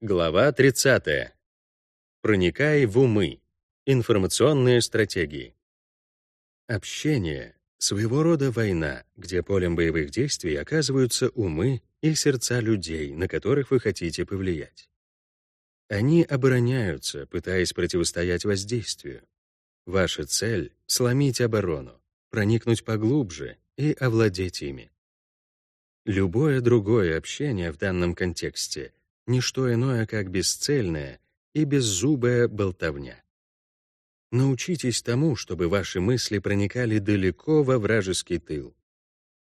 Глава 30. Проникай в умы. Информационные стратегии. Общение — своего рода война, где полем боевых действий оказываются умы и сердца людей, на которых вы хотите повлиять. Они обороняются, пытаясь противостоять воздействию. Ваша цель — сломить оборону, проникнуть поглубже и овладеть ими. Любое другое общение в данном контексте — не что иное, как бесцельная и беззубая болтовня. Научитесь тому, чтобы ваши мысли проникали далеко во вражеский тыл.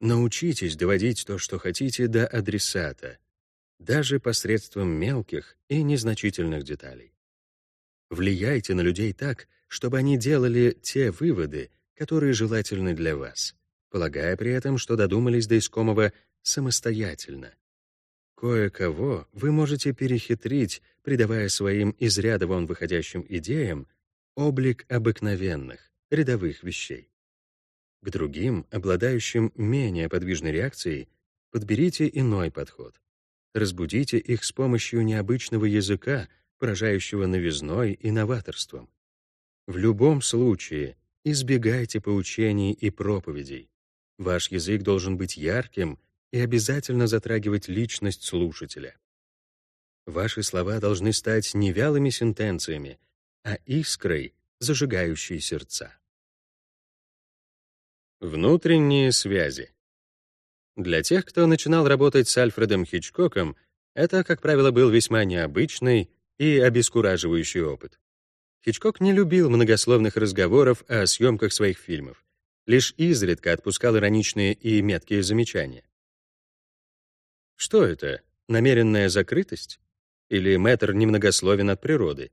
Научитесь доводить то, что хотите, до адресата, даже посредством мелких и незначительных деталей. Влияйте на людей так, чтобы они делали те выводы, которые желательны для вас, полагая при этом, что додумались до искомого самостоятельно. Кое-кого вы можете перехитрить, придавая своим из ряда вон выходящим идеям облик обыкновенных, рядовых вещей. К другим, обладающим менее подвижной реакцией, подберите иной подход. Разбудите их с помощью необычного языка, поражающего новизной и новаторством. В любом случае, избегайте поучений и проповедей. Ваш язык должен быть ярким и обязательно затрагивать личность слушателя. Ваши слова должны стать не вялыми сентенциями, а искрой, зажигающей сердца. Внутренние связи. Для тех, кто начинал работать с Альфредом Хичкоком, это, как правило, был весьма необычный и обескураживающий опыт. Хичкок не любил многословных разговоров о съемках своих фильмов, лишь изредка отпускал ироничные и меткие замечания. Что это? Намеренная закрытость? Или мэтр немногословен от природы?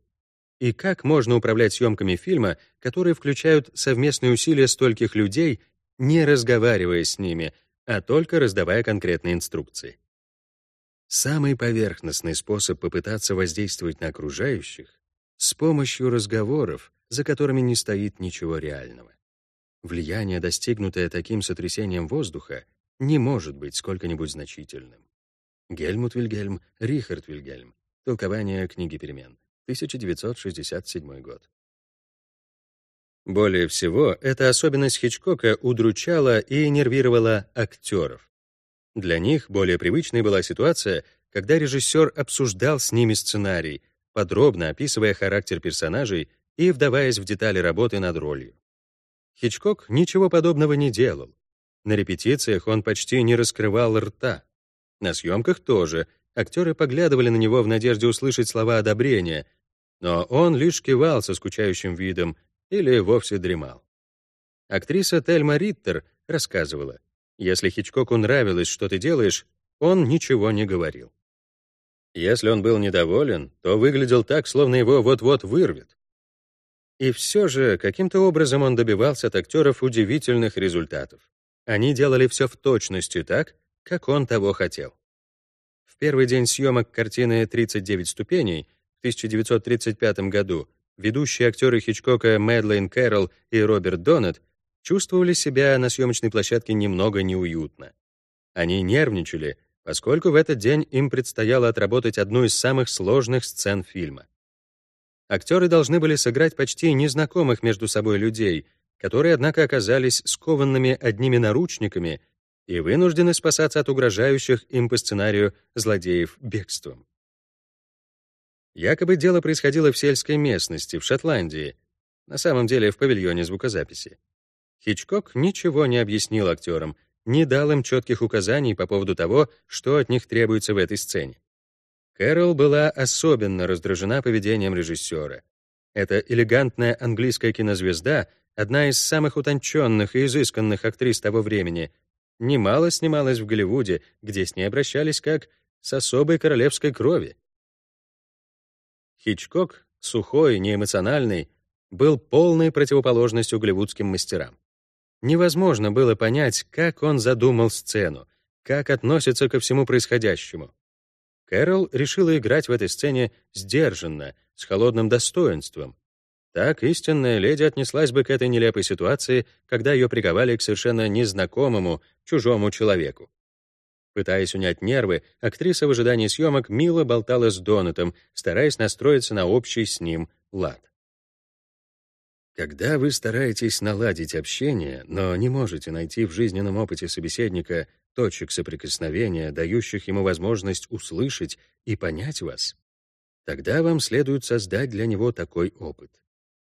И как можно управлять съемками фильма, которые включают совместные усилия стольких людей, не разговаривая с ними, а только раздавая конкретные инструкции? Самый поверхностный способ попытаться воздействовать на окружающих — с помощью разговоров, за которыми не стоит ничего реального. Влияние, достигнутое таким сотрясением воздуха, не может быть сколько-нибудь значительным. Гельмут Вильгельм, Рихард Вильгельм. Толкование книги перемен. 1967 год. Более всего, эта особенность Хичкока удручала и нервировала актеров. Для них более привычной была ситуация, когда режиссер обсуждал с ними сценарий, подробно описывая характер персонажей и вдаваясь в детали работы над ролью. Хичкок ничего подобного не делал. На репетициях он почти не раскрывал рта. На съемках тоже. Актеры поглядывали на него в надежде услышать слова одобрения, но он лишь кивал со скучающим видом или вовсе дремал. Актриса Тельма Риттер рассказывала, если Хичкоку нравилось, что ты делаешь, он ничего не говорил. Если он был недоволен, то выглядел так, словно его вот-вот вырвет. И все же, каким-то образом он добивался от актеров удивительных результатов. Они делали все в точности так, как он того хотел. В первый день съемок картины «39 ступеней» в 1935 году ведущие актеры Хичкока Мэдлейн Кэрролл и Роберт Доннет чувствовали себя на съемочной площадке немного неуютно. Они нервничали, поскольку в этот день им предстояло отработать одну из самых сложных сцен фильма. Актеры должны были сыграть почти незнакомых между собой людей, которые, однако, оказались скованными одними наручниками и вынуждены спасаться от угрожающих им по сценарию злодеев бегством. Якобы дело происходило в сельской местности, в Шотландии, на самом деле в павильоне звукозаписи. Хичкок ничего не объяснил актерам, не дал им четких указаний по поводу того, что от них требуется в этой сцене. Кэрол была особенно раздражена поведением режиссера. Эта элегантная английская кинозвезда, одна из самых утонченных и изысканных актрис того времени, немало снималась в Голливуде, где с ней обращались как с особой королевской крови. Хичкок, сухой, неэмоциональный, был полной противоположностью голливудским мастерам. Невозможно было понять, как он задумал сцену, как относится ко всему происходящему. Кэрол решила играть в этой сцене сдержанно, с холодным достоинством, так истинная леди отнеслась бы к этой нелепой ситуации, когда ее приковали к совершенно незнакомому, чужому человеку. Пытаясь унять нервы, актриса в ожидании съемок мило болтала с Донатом, стараясь настроиться на общий с ним лад. Когда вы стараетесь наладить общение, но не можете найти в жизненном опыте собеседника точек соприкосновения, дающих ему возможность услышать и понять вас, тогда вам следует создать для него такой опыт.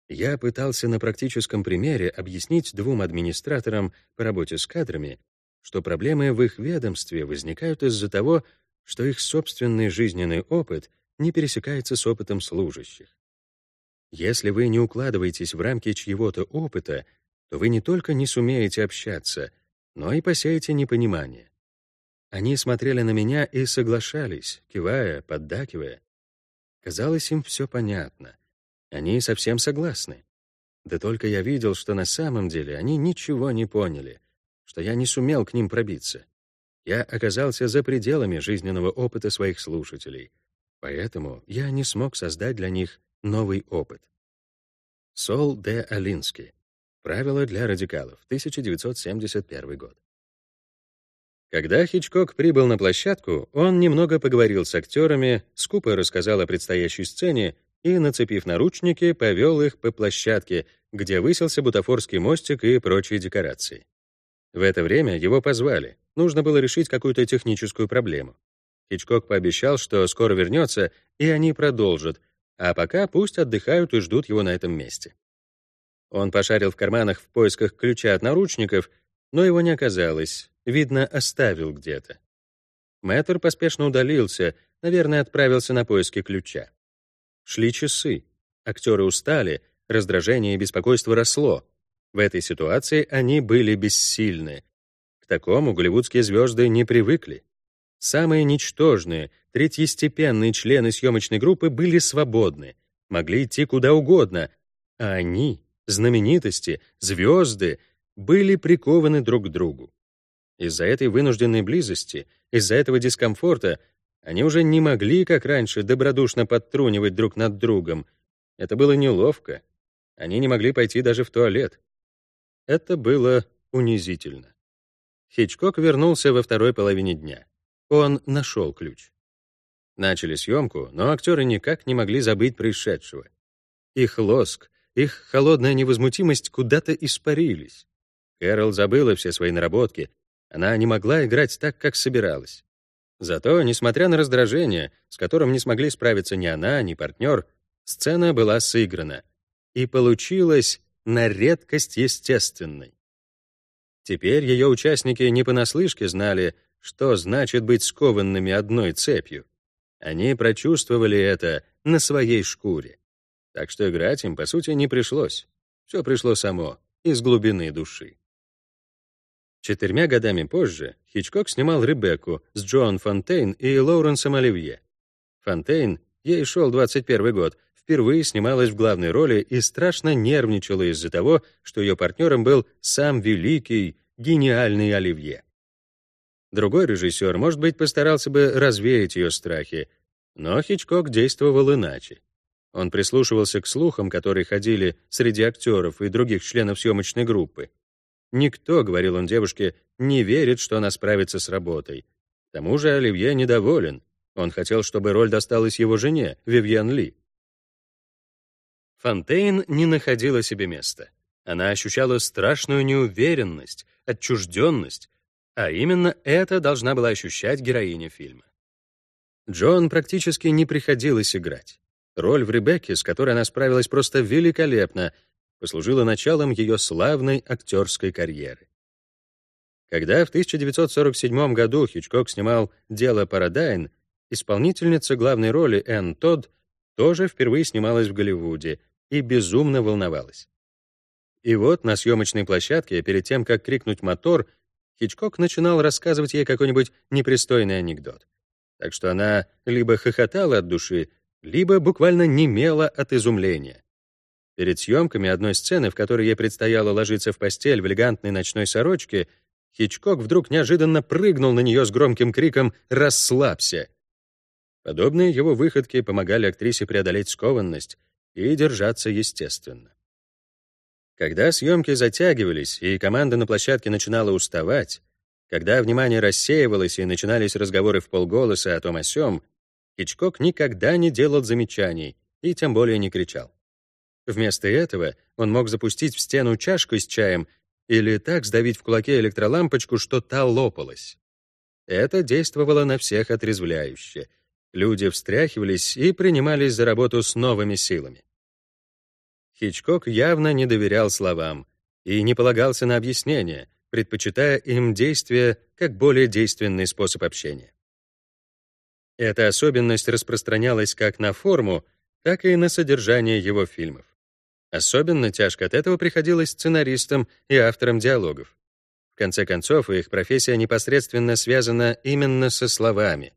Я пытался на практическом примере объяснить двум администраторам по работе с кадрами, что проблемы в их ведомстве возникают из-за того, что их собственный жизненный опыт не пересекается с опытом служащих. Если вы не укладываетесь в рамки чьего-то опыта, то вы не только не сумеете общаться, но и посеете непонимание. Они смотрели на меня и соглашались, кивая, поддакивая. Казалось, им все понятно. Они совсем согласны. Да только я видел, что на самом деле они ничего не поняли, что я не сумел к ним пробиться. Я оказался за пределами жизненного опыта своих слушателей, поэтому я не смог создать для них Новый опыт. Сол Д. Алинский. Правила для радикалов. 1971 год. Когда Хичкок прибыл на площадку, он немного поговорил с актерами, скупо рассказал о предстоящей сцене и, нацепив наручники, повел их по площадке, где высился бутафорский мостик и прочие декорации. В это время его позвали. Нужно было решить какую-то техническую проблему. Хичкок пообещал, что скоро вернется, и они продолжат, а пока пусть отдыхают и ждут его на этом месте. Он пошарил в карманах в поисках ключа от наручников, но его не оказалось, видно, оставил где-то. Мэтр поспешно удалился, наверное, отправился на поиски ключа. Шли часы. Актеры устали, раздражение и беспокойство росло. В этой ситуации они были бессильны. К такому голливудские звезды не привыкли. Самые ничтожные, третьестепенные члены съемочной группы были свободны, могли идти куда угодно, а они, знаменитости, звезды, были прикованы друг к другу. Из-за этой вынужденной близости, из-за этого дискомфорта они уже не могли, как раньше, добродушно подтрунивать друг над другом. Это было неловко. Они не могли пойти даже в туалет. Это было унизительно. Хичкок вернулся во второй половине дня. Он нашел ключ. Начали съемку, но актеры никак не могли забыть происшедшего. Их лоск, их холодная невозмутимость куда-то испарились. Кэрол забыла все свои наработки. Она не могла играть так, как собиралась. Зато, несмотря на раздражение, с которым не смогли справиться ни она, ни партнер, сцена была сыграна. И получилась на редкость естественной. Теперь ее участники не понаслышке знали, что значит быть скованными одной цепью. Они прочувствовали это на своей шкуре. Так что играть им, по сути, не пришлось. Все пришло само, из глубины души. Четырьмя годами позже Хичкок снимал «Ребекку» с Джоан Фонтейн и Лоуренсом Оливье. Фонтейн, ей шел 21 год, впервые снималась в главной роли и страшно нервничала из-за того, что ее партнером был сам великий, гениальный Оливье. Другой режиссер, может быть, постарался бы развеять ее страхи, но Хичкок действовал иначе. Он прислушивался к слухам, которые ходили среди актеров и других членов съемочной группы. Никто, говорил он девушке, не верит, что она справится с работой. К тому же Оливье недоволен. Он хотел, чтобы роль досталась его жене, Вивьен Ли. Фонтейн не находила себе места. Она ощущала страшную неуверенность, отчужденность, а именно это должна была ощущать героиня фильма. Джон практически не приходилось играть. Роль в Ребекке, с которой она справилась просто великолепно, послужила началом ее славной актерской карьеры. Когда в 1947 году Хичкок снимал «Дело Парадайн», исполнительница главной роли Энн Тодд тоже впервые снималась в Голливуде и безумно волновалась. И вот на съемочной площадке, перед тем, как крикнуть мотор, Хичкок начинал рассказывать ей какой-нибудь непристойный анекдот. Так что она либо хохотала от души, либо буквально немела от изумления. Перед съемками одной сцены, в которой ей предстояло ложиться в постель в элегантной ночной сорочке, Хичкок вдруг неожиданно прыгнул на нее с громким криком «Расслабься!». Подобные его выходки помогали актрисе преодолеть скованность и держаться естественно. Когда съемки затягивались и команда на площадке начинала уставать, Когда внимание рассеивалось и начинались разговоры в полголоса о том о сём, Хичкок никогда не делал замечаний и тем более не кричал. Вместо этого он мог запустить в стену чашку с чаем или так сдавить в кулаке электролампочку, что та лопалась. Это действовало на всех отрезвляюще. Люди встряхивались и принимались за работу с новыми силами. Хичкок явно не доверял словам и не полагался на объяснения, предпочитая им действия как более действенный способ общения. Эта особенность распространялась как на форму, так и на содержание его фильмов. Особенно тяжко от этого приходилось сценаристам и авторам диалогов. В конце концов, их профессия непосредственно связана именно со словами.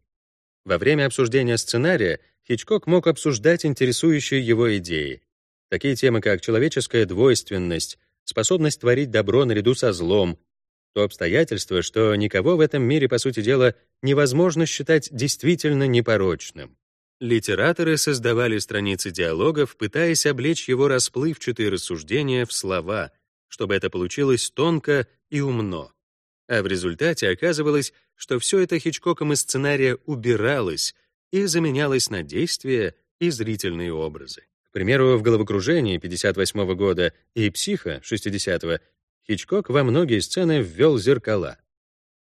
Во время обсуждения сценария Хичкок мог обсуждать интересующие его идеи, Такие темы, как человеческая двойственность, способность творить добро наряду со злом, то обстоятельство, что никого в этом мире, по сути дела, невозможно считать действительно непорочным. Литераторы создавали страницы диалогов, пытаясь облечь его расплывчатые рассуждения в слова, чтобы это получилось тонко и умно. А в результате оказывалось, что все это Хичкоком из сценария убиралось и заменялось на действия и зрительные образы. К примеру, в «Головокружении» 58 года и «Психо» 60-го Хичкок во многие сцены ввел зеркала.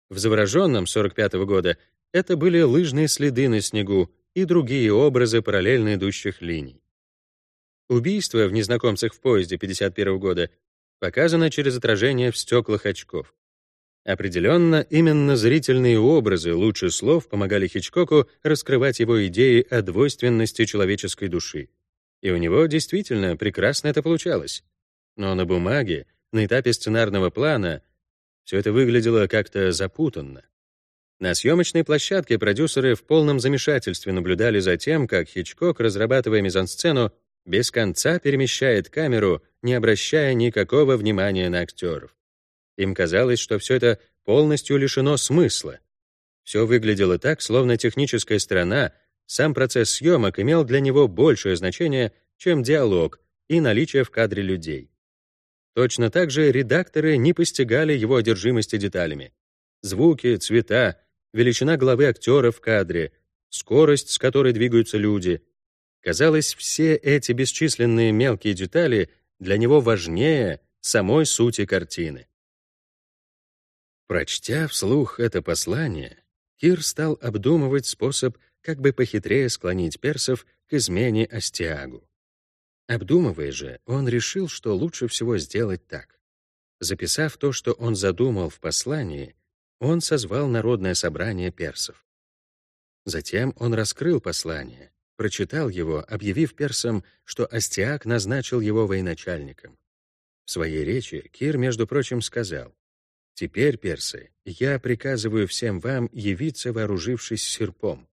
В «Завороженном» 45 -го года это были лыжные следы на снегу и другие образы параллельно идущих линий. Убийство в «Незнакомцах в поезде» 51 года показано через отражение в стеклах очков. Определенно, именно зрительные образы лучше слов помогали Хичкоку раскрывать его идеи о двойственности человеческой души. И у него действительно прекрасно это получалось. Но на бумаге, на этапе сценарного плана, все это выглядело как-то запутанно. На съемочной площадке продюсеры в полном замешательстве наблюдали за тем, как Хичкок, разрабатывая мизансцену, без конца перемещает камеру, не обращая никакого внимания на актеров. Им казалось, что все это полностью лишено смысла. Все выглядело так, словно техническая сторона сам процесс съемок имел для него большее значение, чем диалог и наличие в кадре людей. Точно так же редакторы не постигали его одержимости деталями. Звуки, цвета, величина головы актера в кадре, скорость, с которой двигаются люди. Казалось, все эти бесчисленные мелкие детали для него важнее самой сути картины. Прочтя вслух это послание, Кир стал обдумывать способ как бы похитрее склонить персов к измене Астиагу. Обдумывая же, он решил, что лучше всего сделать так. Записав то, что он задумал в послании, он созвал народное собрание персов. Затем он раскрыл послание, прочитал его, объявив персам, что Астиаг назначил его военачальником. В своей речи Кир, между прочим, сказал, «Теперь, персы, я приказываю всем вам явиться, вооружившись серпом.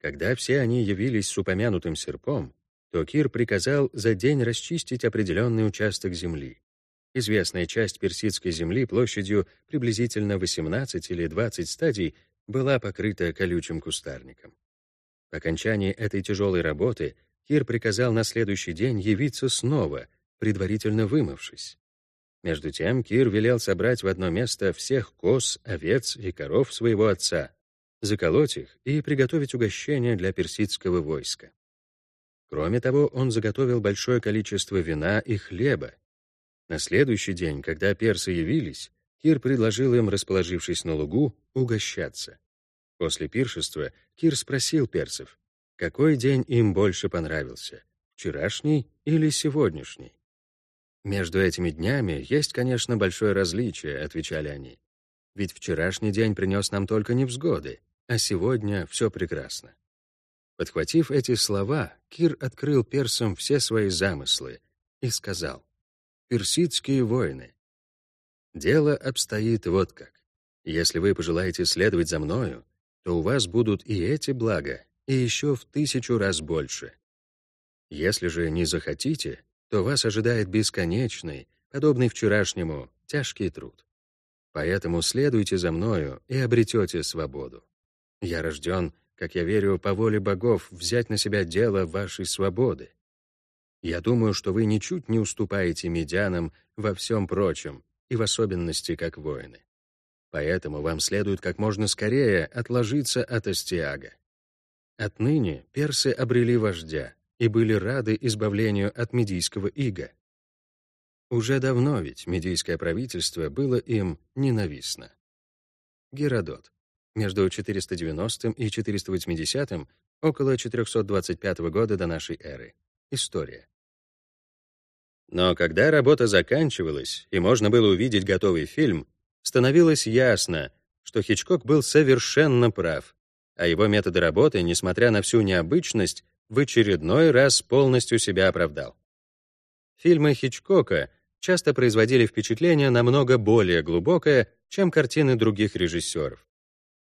Когда все они явились с упомянутым серпом, то Кир приказал за день расчистить определенный участок земли. Известная часть персидской земли площадью приблизительно 18 или 20 стадий была покрыта колючим кустарником. По окончании этой тяжелой работы Кир приказал на следующий день явиться снова, предварительно вымывшись. Между тем Кир велел собрать в одно место всех коз, овец и коров своего отца, заколоть их и приготовить угощение для персидского войска. Кроме того, он заготовил большое количество вина и хлеба. На следующий день, когда персы явились, Кир предложил им, расположившись на лугу, угощаться. После пиршества Кир спросил персов, какой день им больше понравился, вчерашний или сегодняшний. «Между этими днями есть, конечно, большое различие», — отвечали они. «Ведь вчерашний день принес нам только невзгоды, а сегодня все прекрасно. Подхватив эти слова, Кир открыл персам все свои замыслы и сказал, «Персидские воины, дело обстоит вот как. Если вы пожелаете следовать за мною, то у вас будут и эти блага, и еще в тысячу раз больше. Если же не захотите, то вас ожидает бесконечный, подобный вчерашнему, тяжкий труд. Поэтому следуйте за мною и обретете свободу. Я рожден, как я верю, по воле богов взять на себя дело вашей свободы. Я думаю, что вы ничуть не уступаете медянам во всем прочем, и в особенности как воины. Поэтому вам следует как можно скорее отложиться от Астиага. Отныне персы обрели вождя и были рады избавлению от медийского ига. Уже давно ведь медийское правительство было им ненавистно. Геродот. Между 490 и 480 около 425 года до нашей эры. История. Но когда работа заканчивалась, и можно было увидеть готовый фильм, становилось ясно, что Хичкок был совершенно прав, а его методы работы, несмотря на всю необычность, в очередной раз полностью себя оправдал. Фильмы Хичкока часто производили впечатление намного более глубокое, чем картины других режиссеров.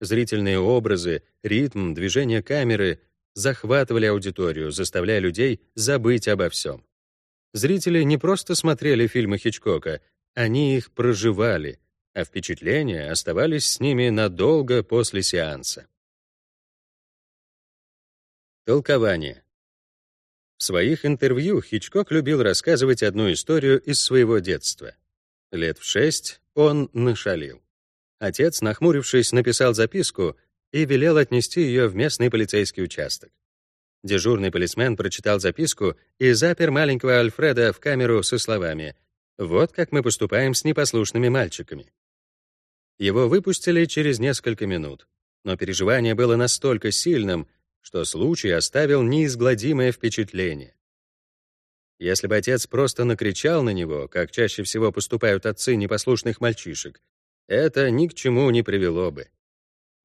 Зрительные образы, ритм, движение камеры захватывали аудиторию, заставляя людей забыть обо всем. Зрители не просто смотрели фильмы Хичкока, они их проживали, а впечатления оставались с ними надолго после сеанса. Толкование. В своих интервью Хичкок любил рассказывать одну историю из своего детства. Лет в шесть он нашалил. Отец, нахмурившись, написал записку и велел отнести ее в местный полицейский участок. Дежурный полисмен прочитал записку и запер маленького Альфреда в камеру со словами «Вот как мы поступаем с непослушными мальчиками». Его выпустили через несколько минут, но переживание было настолько сильным, что случай оставил неизгладимое впечатление. Если бы отец просто накричал на него, как чаще всего поступают отцы непослушных мальчишек, это ни к чему не привело бы.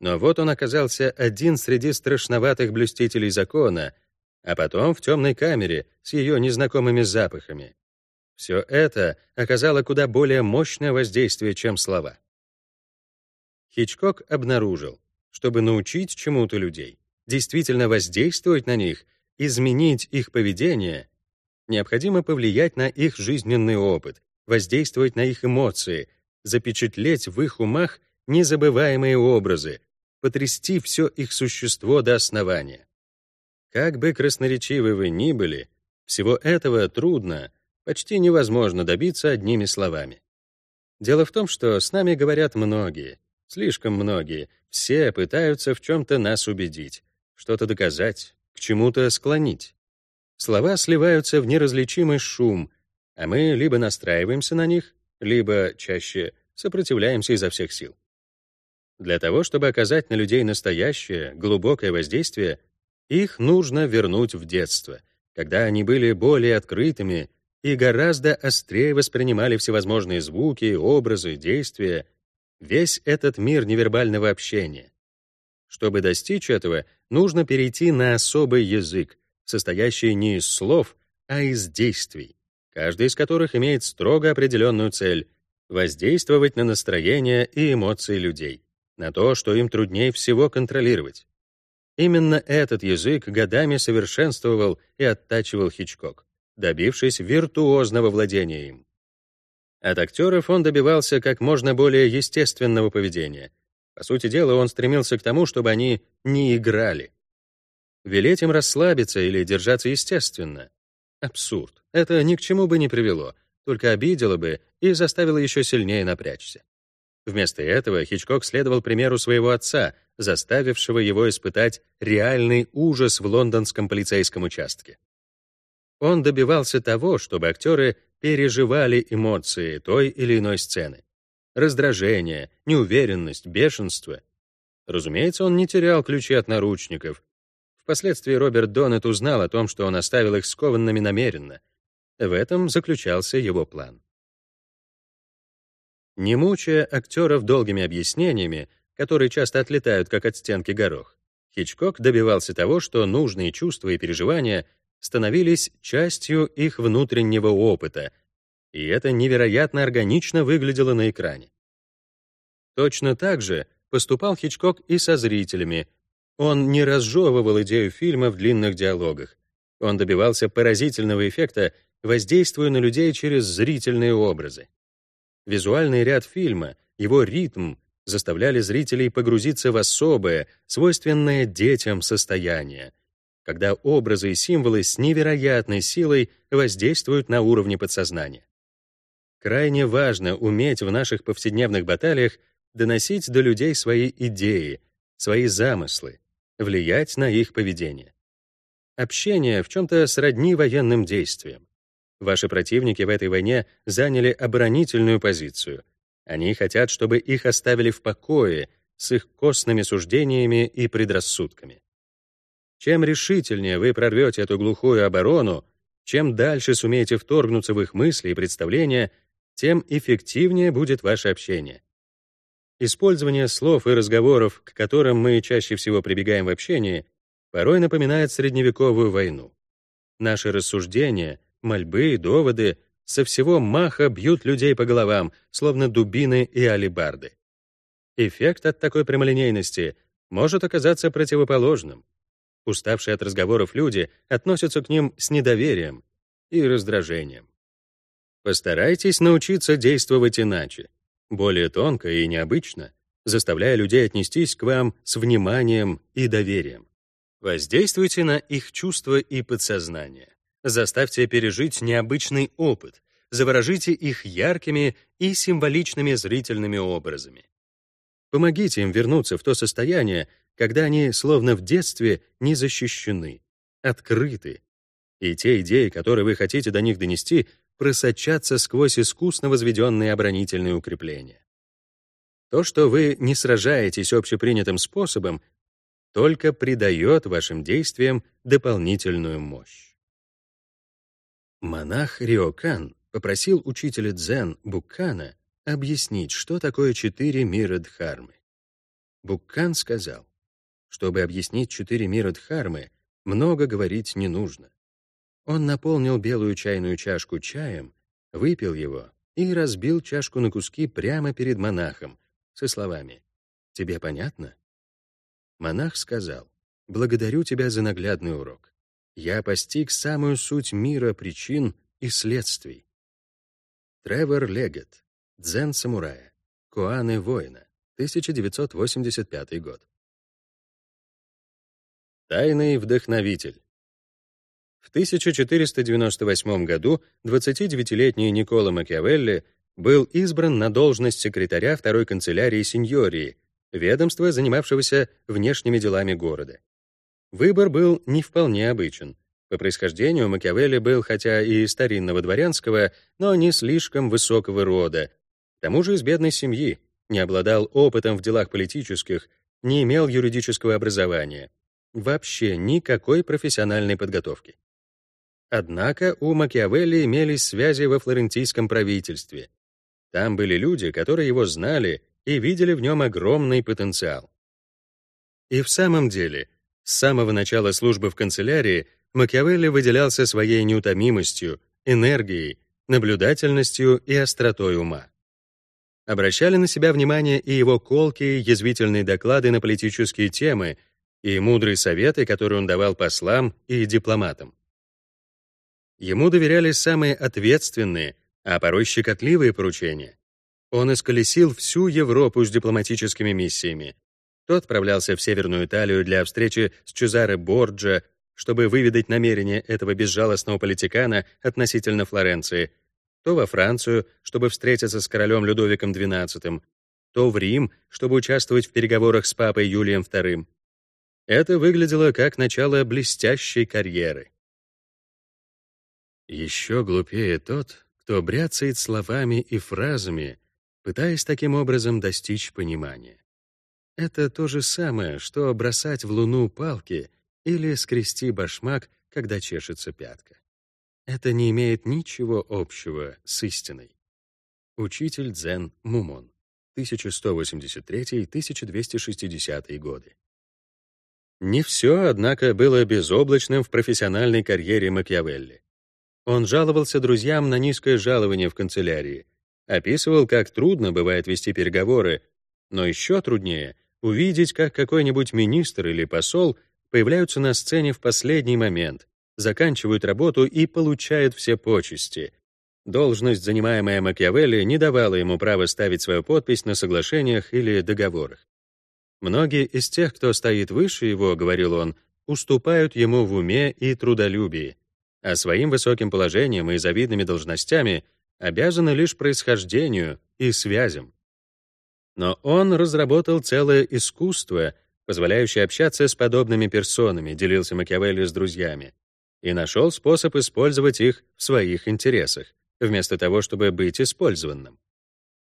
Но вот он оказался один среди страшноватых блюстителей закона, а потом в темной камере с ее незнакомыми запахами. Все это оказало куда более мощное воздействие, чем слова. Хичкок обнаружил, чтобы научить чему-то людей, действительно воздействовать на них, изменить их поведение, необходимо повлиять на их жизненный опыт, воздействовать на их эмоции, запечатлеть в их умах незабываемые образы, потрясти все их существо до основания. Как бы красноречивы вы ни были, всего этого трудно, почти невозможно добиться одними словами. Дело в том, что с нами говорят многие, слишком многие, все пытаются в чем-то нас убедить, что-то доказать, к чему-то склонить. Слова сливаются в неразличимый шум, а мы либо настраиваемся на них, либо, чаще, сопротивляемся изо всех сил. Для того, чтобы оказать на людей настоящее, глубокое воздействие, их нужно вернуть в детство, когда они были более открытыми и гораздо острее воспринимали всевозможные звуки, образы, действия, весь этот мир невербального общения. Чтобы достичь этого, нужно перейти на особый язык, состоящий не из слов, а из действий, каждый из которых имеет строго определенную цель — воздействовать на настроение и эмоции людей на то, что им труднее всего контролировать. Именно этот язык годами совершенствовал и оттачивал Хичкок, добившись виртуозного владения им. От актеров он добивался как можно более естественного поведения. По сути дела, он стремился к тому, чтобы они не играли. Велеть им расслабиться или держаться естественно. Абсурд. Это ни к чему бы не привело, только обидело бы и заставило еще сильнее напрячься. Вместо этого Хичкок следовал примеру своего отца, заставившего его испытать реальный ужас в лондонском полицейском участке. Он добивался того, чтобы актеры переживали эмоции той или иной сцены. Раздражение, неуверенность, бешенство. Разумеется, он не терял ключи от наручников. Впоследствии Роберт Доннет узнал о том, что он оставил их скованными намеренно. В этом заключался его план. Не мучая актеров долгими объяснениями, которые часто отлетают как от стенки горох, Хичкок добивался того, что нужные чувства и переживания становились частью их внутреннего опыта, и это невероятно органично выглядело на экране. Точно так же поступал Хичкок и со зрителями. Он не разжевывал идею фильма в длинных диалогах. Он добивался поразительного эффекта, воздействуя на людей через зрительные образы. Визуальный ряд фильма, его ритм заставляли зрителей погрузиться в особое, свойственное детям состояние, когда образы и символы с невероятной силой воздействуют на уровне подсознания. Крайне важно уметь в наших повседневных баталиях доносить до людей свои идеи, свои замыслы, влиять на их поведение. Общение в чем-то сродни военным действиям. Ваши противники в этой войне заняли оборонительную позицию. Они хотят, чтобы их оставили в покое с их костными суждениями и предрассудками. Чем решительнее вы прорвете эту глухую оборону, чем дальше сумеете вторгнуться в их мысли и представления, тем эффективнее будет ваше общение. Использование слов и разговоров, к которым мы чаще всего прибегаем в общении, порой напоминает средневековую войну. Наши рассуждения, мольбы и доводы со всего маха бьют людей по головам, словно дубины и алебарды. Эффект от такой прямолинейности может оказаться противоположным. Уставшие от разговоров люди относятся к ним с недоверием и раздражением. Постарайтесь научиться действовать иначе, более тонко и необычно, заставляя людей отнестись к вам с вниманием и доверием. Воздействуйте на их чувства и подсознание. Заставьте пережить необычный опыт, заворожите их яркими и символичными зрительными образами. Помогите им вернуться в то состояние, когда они, словно в детстве, не защищены, открыты. И те идеи, которые вы хотите до них донести, просочатся сквозь искусно возведенные оборонительные укрепления. То, что вы не сражаетесь общепринятым способом, только придает вашим действиям дополнительную мощь. Монах Риокан попросил учителя дзен Буккана объяснить, что такое четыре мира Дхармы. Буккан сказал, чтобы объяснить четыре мира Дхармы, много говорить не нужно. Он наполнил белую чайную чашку чаем, выпил его и разбил чашку на куски прямо перед монахом со словами «Тебе понятно?» Монах сказал «Благодарю тебя за наглядный урок. Я постиг самую суть мира причин и следствий». Тревор Легет, Дзен-самурая, Куаны воина, 1985 год. Тайный вдохновитель. В 1498 году 29-летний Никола Макиавелли был избран на должность секретаря второй канцелярии сеньории, ведомства, занимавшегося внешними делами города. Выбор был не вполне обычен. По происхождению Макиавелли был хотя и старинного дворянского, но не слишком высокого рода, к тому же из бедной семьи, не обладал опытом в делах политических, не имел юридического образования. Вообще никакой профессиональной подготовки. Однако у Макиавелли имелись связи во флорентийском правительстве. Там были люди, которые его знали и видели в нем огромный потенциал. И в самом деле, с самого начала службы в канцелярии Макиавелли выделялся своей неутомимостью, энергией, наблюдательностью и остротой ума. Обращали на себя внимание и его колкие, язвительные доклады на политические темы, и мудрые советы, которые он давал послам и дипломатам. Ему доверяли самые ответственные, а порой щекотливые поручения. Он исколесил всю Европу с дипломатическими миссиями. То отправлялся в Северную Италию для встречи с Чезаре Борджа, чтобы выведать намерения этого безжалостного политикана относительно Флоренции, то во Францию, чтобы встретиться с королем Людовиком XII, то в Рим, чтобы участвовать в переговорах с папой Юлием II. Это выглядело как начало блестящей карьеры. Еще глупее тот, кто бряцает словами и фразами, пытаясь таким образом достичь понимания. Это то же самое, что бросать в луну палки или скрести башмак, когда чешется пятка. Это не имеет ничего общего с истиной. Учитель Дзен Мумон, 1183-1260 годы. Не все, однако, было безоблачным в профессиональной карьере Макиавелли. Он жаловался друзьям на низкое жалование в канцелярии, описывал, как трудно бывает вести переговоры, но еще труднее увидеть, как какой-нибудь министр или посол появляются на сцене в последний момент, заканчивают работу и получают все почести. Должность, занимаемая Макиавелли, не давала ему права ставить свою подпись на соглашениях или договорах. Многие из тех, кто стоит выше его, говорил он, уступают ему в уме и трудолюбии, а своим высоким положением и завидными должностями обязаны лишь происхождению и связям. Но он разработал целое искусство, позволяющее общаться с подобными персонами, делился Макиавелли с друзьями, и нашел способ использовать их в своих интересах, вместо того, чтобы быть использованным.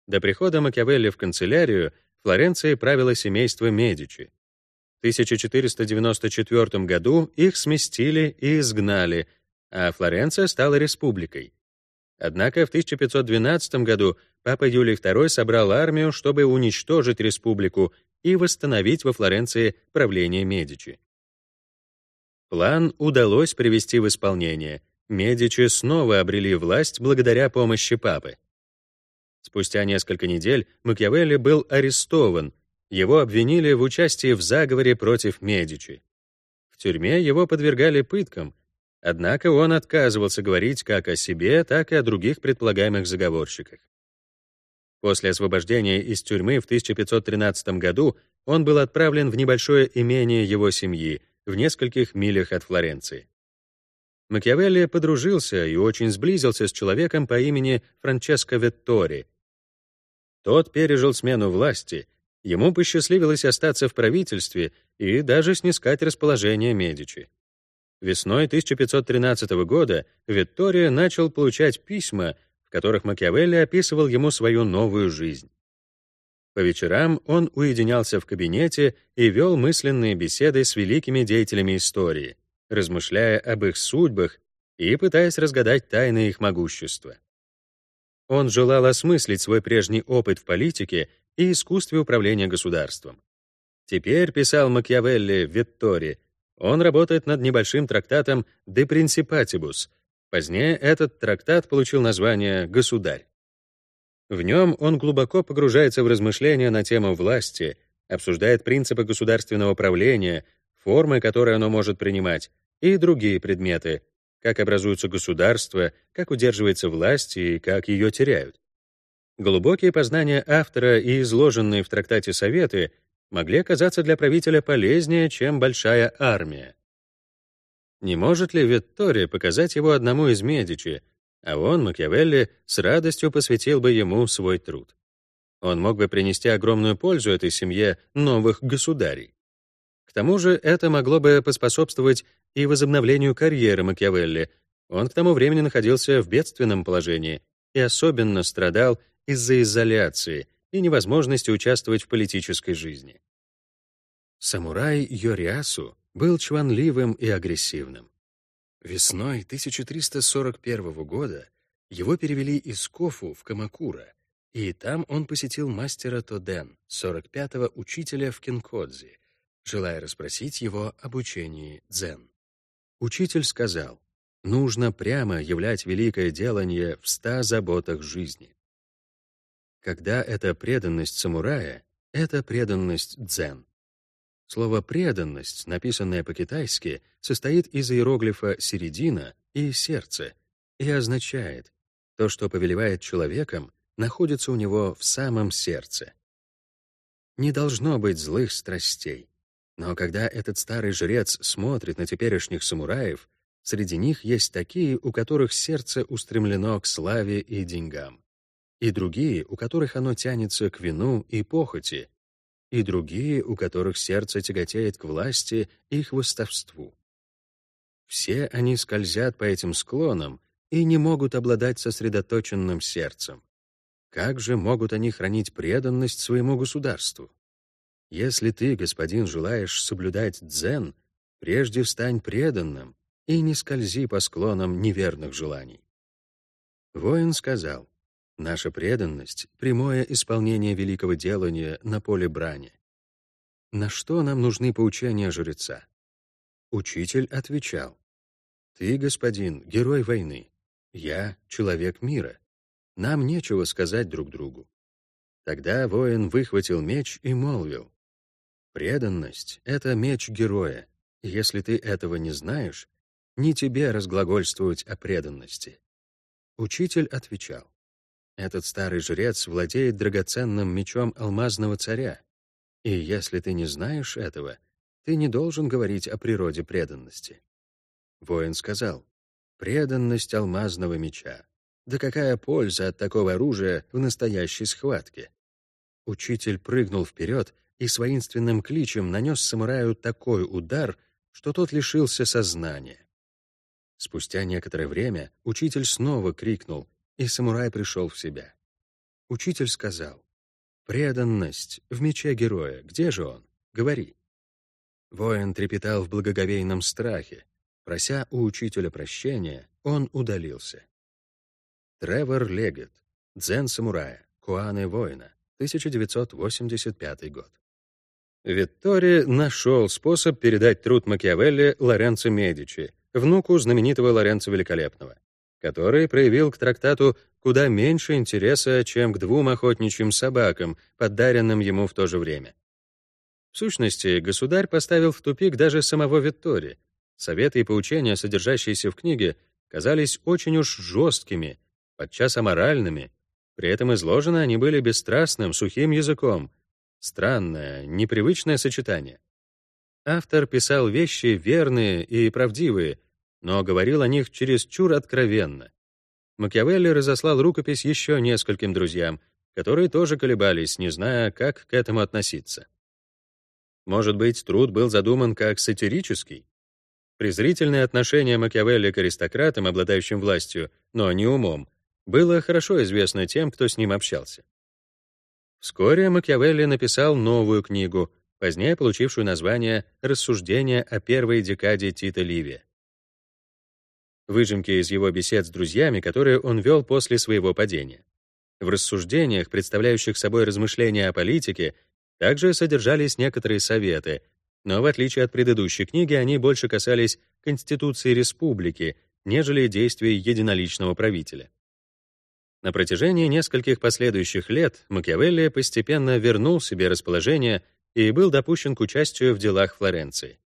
До прихода Макиавелли в канцелярию Флоренцией правило семейство Медичи. В 1494 году их сместили и изгнали, а Флоренция стала республикой. Однако в 1512 году папа Юлий II собрал армию, чтобы уничтожить республику и восстановить во Флоренции правление Медичи. План удалось привести в исполнение. Медичи снова обрели власть благодаря помощи папы. Спустя несколько недель Макиавелли был арестован. Его обвинили в участии в заговоре против Медичи. В тюрьме его подвергали пыткам, однако он отказывался говорить как о себе, так и о других предполагаемых заговорщиках. После освобождения из тюрьмы в 1513 году он был отправлен в небольшое имение его семьи в нескольких милях от Флоренции. Макиавелли подружился и очень сблизился с человеком по имени Франческо Веттори. Тот пережил смену власти, ему посчастливилось остаться в правительстве и даже снискать расположение Медичи. Весной 1513 года Виттория начал получать письма, в которых Макиавелли описывал ему свою новую жизнь. По вечерам он уединялся в кабинете и вел мысленные беседы с великими деятелями истории, размышляя об их судьбах и пытаясь разгадать тайны их могущества. Он желал осмыслить свой прежний опыт в политике и искусстве управления государством. Теперь, писал Макиавелли в Витторе, он работает над небольшим трактатом «De Principatibus», Позднее этот трактат получил название «Государь». В нем он глубоко погружается в размышления на тему власти, обсуждает принципы государственного правления, формы, которые оно может принимать, и другие предметы, как образуются государства, как удерживается власть и как ее теряют. Глубокие познания автора и изложенные в трактате советы могли оказаться для правителя полезнее, чем большая армия. Не может ли Виттория показать его одному из Медичи, а он, Макиавелли, с радостью посвятил бы ему свой труд? Он мог бы принести огромную пользу этой семье новых государей. К тому же это могло бы поспособствовать и возобновлению карьеры Макиавелли. Он к тому времени находился в бедственном положении и особенно страдал из-за изоляции и невозможности участвовать в политической жизни. Самурай Йориасу был чванливым и агрессивным. Весной 1341 года его перевели из Кофу в Камакура, и там он посетил мастера Тоден, 45-го учителя в Кинкодзе, желая расспросить его об учении дзен. Учитель сказал, нужно прямо являть великое делание в ста заботах жизни. Когда это преданность самурая, это преданность дзен. Слово «преданность», написанное по-китайски, состоит из иероглифа «середина» и «сердце» и означает «то, что повелевает человеком, находится у него в самом сердце». Не должно быть злых страстей. Но когда этот старый жрец смотрит на теперешних самураев, среди них есть такие, у которых сердце устремлено к славе и деньгам, и другие, у которых оно тянется к вину и похоти, и другие, у которых сердце тяготеет к власти и хвостовству. Все они скользят по этим склонам и не могут обладать сосредоточенным сердцем. Как же могут они хранить преданность своему государству? Если ты, господин, желаешь соблюдать дзен, прежде стань преданным и не скользи по склонам неверных желаний. Воин сказал, Наша преданность — прямое исполнение великого делания на поле брани. На что нам нужны поучения жреца? Учитель отвечал, «Ты, господин, герой войны, я — человек мира. Нам нечего сказать друг другу». Тогда воин выхватил меч и молвил, «Преданность — это меч героя. Если ты этого не знаешь, не тебе разглагольствовать о преданности». Учитель отвечал, этот старый жрец владеет драгоценным мечом алмазного царя. И если ты не знаешь этого, ты не должен говорить о природе преданности. Воин сказал, преданность алмазного меча. Да какая польза от такого оружия в настоящей схватке? Учитель прыгнул вперед и с воинственным кличем нанес самураю такой удар, что тот лишился сознания. Спустя некоторое время учитель снова крикнул, и самурай пришел в себя. Учитель сказал, «Преданность в мече героя, где же он? Говори». Воин трепетал в благоговейном страхе. Прося у учителя прощения, он удалился. Тревор Легет, Дзен самурая, Куаны воина, 1985 год. Виттори нашел способ передать труд Макиавелли Лоренцо Медичи, внуку знаменитого Лоренцо Великолепного, который проявил к трактату куда меньше интереса, чем к двум охотничьим собакам, подаренным ему в то же время. В сущности, государь поставил в тупик даже самого Виттори. Советы и поучения, содержащиеся в книге, казались очень уж жесткими, подчас аморальными, при этом изложены они были бесстрастным, сухим языком. Странное, непривычное сочетание. Автор писал вещи верные и правдивые, но говорил о них чересчур откровенно. Макиавелли разослал рукопись еще нескольким друзьям, которые тоже колебались, не зная, как к этому относиться. Может быть, труд был задуман как сатирический? Презрительное отношение Макиавелли к аристократам, обладающим властью, но не умом, было хорошо известно тем, кто с ним общался. Вскоре Макиавелли написал новую книгу, позднее получившую название «Рассуждения о первой декаде Тита Ливия». Выжимки из его бесед с друзьями, которые он вел после своего падения. В рассуждениях, представляющих собой размышления о политике, также содержались некоторые советы, но в отличие от предыдущей книги они больше касались Конституции республики, нежели действий единоличного правителя. На протяжении нескольких последующих лет Макиавелли постепенно вернул себе расположение и был допущен к участию в делах Флоренции.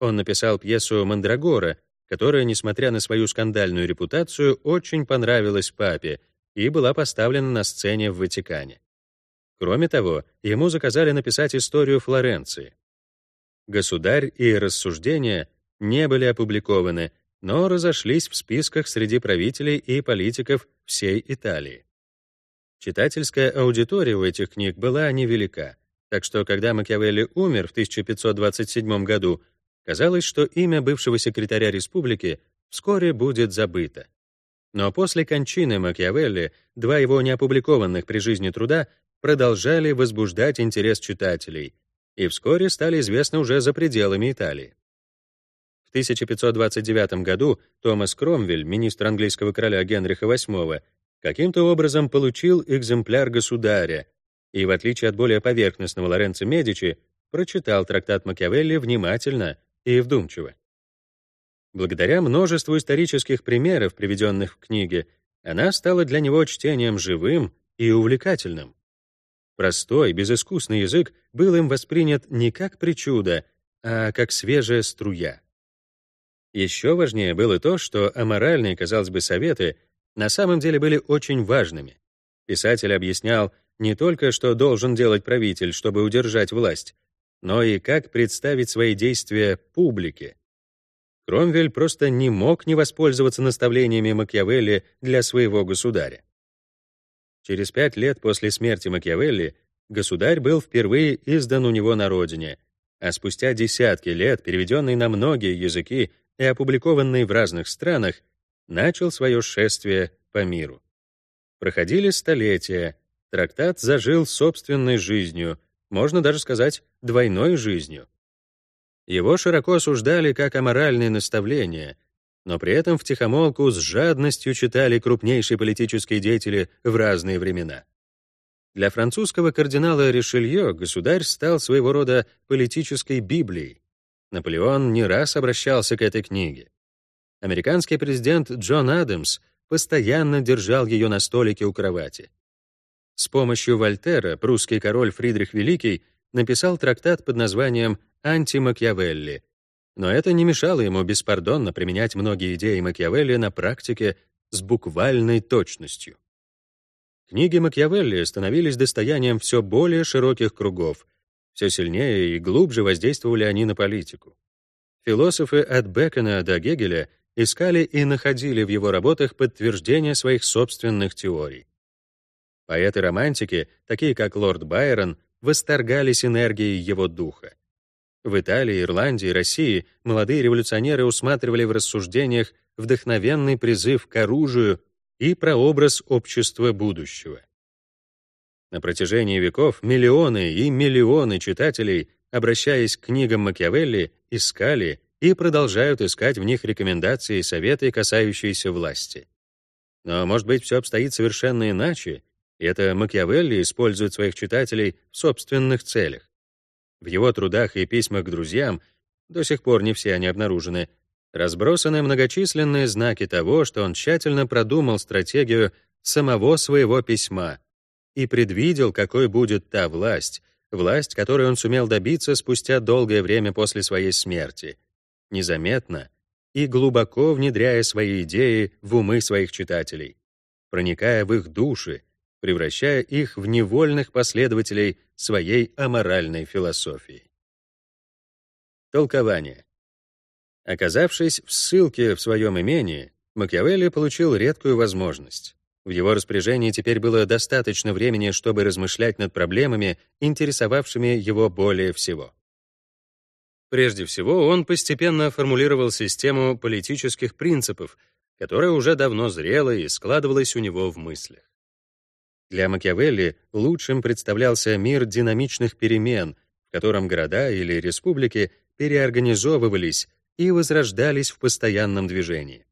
Он написал пьесу «Мандрагора», которая, несмотря на свою скандальную репутацию, очень понравилась папе и была поставлена на сцене в Ватикане. Кроме того, ему заказали написать историю Флоренции. «Государь» и «Рассуждения» не были опубликованы, но разошлись в списках среди правителей и политиков всей Италии. Читательская аудитория у этих книг была невелика, так что когда Макиавелли умер в 1527 году, казалось, что имя бывшего секретаря республики вскоре будет забыто. Но после кончины Макиавелли два его неопубликованных при жизни труда продолжали возбуждать интерес читателей и вскоре стали известны уже за пределами Италии. 1529 году Томас Кромвель, министр английского короля Генриха VIII, каким-то образом получил экземпляр государя и, в отличие от более поверхностного Лоренцо Медичи, прочитал трактат Макиавелли внимательно и вдумчиво. Благодаря множеству исторических примеров, приведенных в книге, она стала для него чтением живым и увлекательным. Простой, безыскусный язык был им воспринят не как причуда, а как свежая струя. Еще важнее было то, что аморальные, казалось бы, советы на самом деле были очень важными. Писатель объяснял не только, что должен делать правитель, чтобы удержать власть, но и как представить свои действия публике. Кромвель просто не мог не воспользоваться наставлениями Макиавелли для своего государя. Через пять лет после смерти Макиавелли государь был впервые издан у него на родине, а спустя десятки лет, переведенный на многие языки, и опубликованный в разных странах, начал свое шествие по миру. Проходили столетия, трактат зажил собственной жизнью, можно даже сказать, двойной жизнью. Его широко осуждали как аморальные наставления, но при этом втихомолку с жадностью читали крупнейшие политические деятели в разные времена. Для французского кардинала Ришелье государь стал своего рода политической Библией. Наполеон не раз обращался к этой книге. Американский президент Джон Адамс постоянно держал ее на столике у кровати. С помощью Вольтера прусский король Фридрих Великий написал трактат под названием «Анти-Макиавелли», но это не мешало ему беспардонно применять многие идеи Макиавелли на практике с буквальной точностью. Книги Макиавелли становились достоянием все более широких кругов, все сильнее и глубже воздействовали они на политику. Философы от Бекона до Гегеля искали и находили в его работах подтверждение своих собственных теорий. Поэты-романтики, такие как лорд Байрон, восторгались энергией его духа. В Италии, Ирландии, России молодые революционеры усматривали в рассуждениях вдохновенный призыв к оружию и прообраз общества будущего. На протяжении веков миллионы и миллионы читателей, обращаясь к книгам Макиавелли, искали и продолжают искать в них рекомендации и советы, касающиеся власти. Но, может быть, все обстоит совершенно иначе, это Макиавелли использует своих читателей в собственных целях. В его трудах и письмах к друзьям, до сих пор не все они обнаружены, разбросаны многочисленные знаки того, что он тщательно продумал стратегию самого своего письма и предвидел, какой будет та власть, власть, которой он сумел добиться спустя долгое время после своей смерти, незаметно и глубоко внедряя свои идеи в умы своих читателей, проникая в их души, превращая их в невольных последователей своей аморальной философии. Толкование. Оказавшись в ссылке в своем имении, Макиавелли получил редкую возможность. В его распоряжении теперь было достаточно времени, чтобы размышлять над проблемами, интересовавшими его более всего. Прежде всего, он постепенно формулировал систему политических принципов, которая уже давно зрела и складывалась у него в мыслях. Для Макиавелли лучшим представлялся мир динамичных перемен, в котором города или республики переорганизовывались и возрождались в постоянном движении.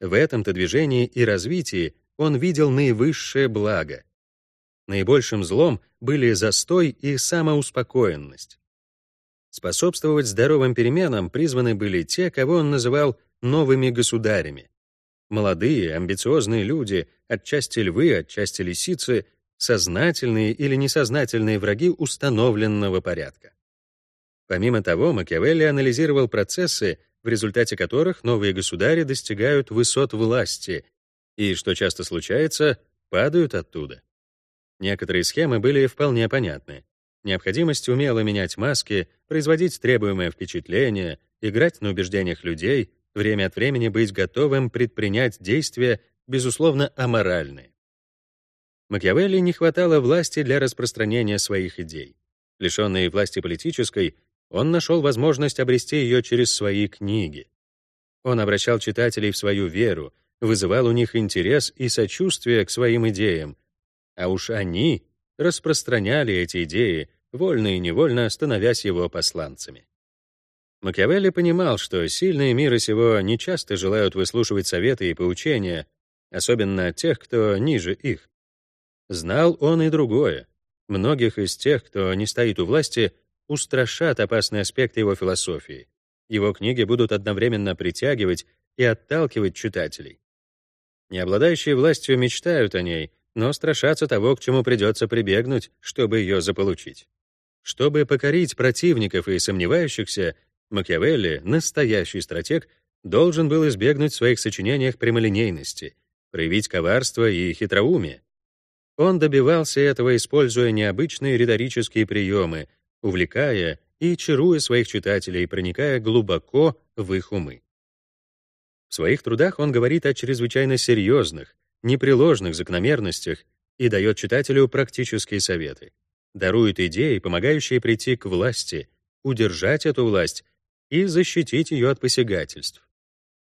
В этом-то движении и развитии он видел наивысшее благо. Наибольшим злом были застой и самоуспокоенность. Способствовать здоровым переменам призваны были те, кого он называл новыми государями, Молодые, амбициозные люди, отчасти львы, отчасти лисицы, сознательные или несознательные враги установленного порядка. Помимо того, Макиавелли анализировал процессы, в результате которых новые государи достигают высот власти и, что часто случается, падают оттуда. Некоторые схемы были вполне понятны. Необходимость умело менять маски, производить требуемое впечатление, играть на убеждениях людей, время от времени быть готовым предпринять действия, безусловно, аморальные. Макиавелли не хватало власти для распространения своих идей. Лишенный власти политической, он нашел возможность обрести ее через свои книги. Он обращал читателей в свою веру, вызывал у них интерес и сочувствие к своим идеям, а уж они распространяли эти идеи, вольно и невольно становясь его посланцами. Макиавелли понимал, что сильные мира сего не часто желают выслушивать советы и поучения, особенно тех, кто ниже их. Знал он и другое. Многих из тех, кто не стоит у власти, устрашат опасные аспекты его философии. Его книги будут одновременно притягивать и отталкивать читателей. Не обладающие властью мечтают о ней, но страшатся того, к чему придется прибегнуть, чтобы ее заполучить. Чтобы покорить противников и сомневающихся, Макиавелли, настоящий стратег, должен был избегнуть в своих сочинениях прямолинейности, проявить коварство и хитроумие. Он добивался этого, используя необычные риторические приемы, увлекая и чаруя своих читателей, проникая глубоко в их умы. В своих трудах он говорит о чрезвычайно серьезных, непреложных закономерностях и дает читателю практические советы, дарует идеи, помогающие прийти к власти, удержать эту власть и защитить ее от посягательств.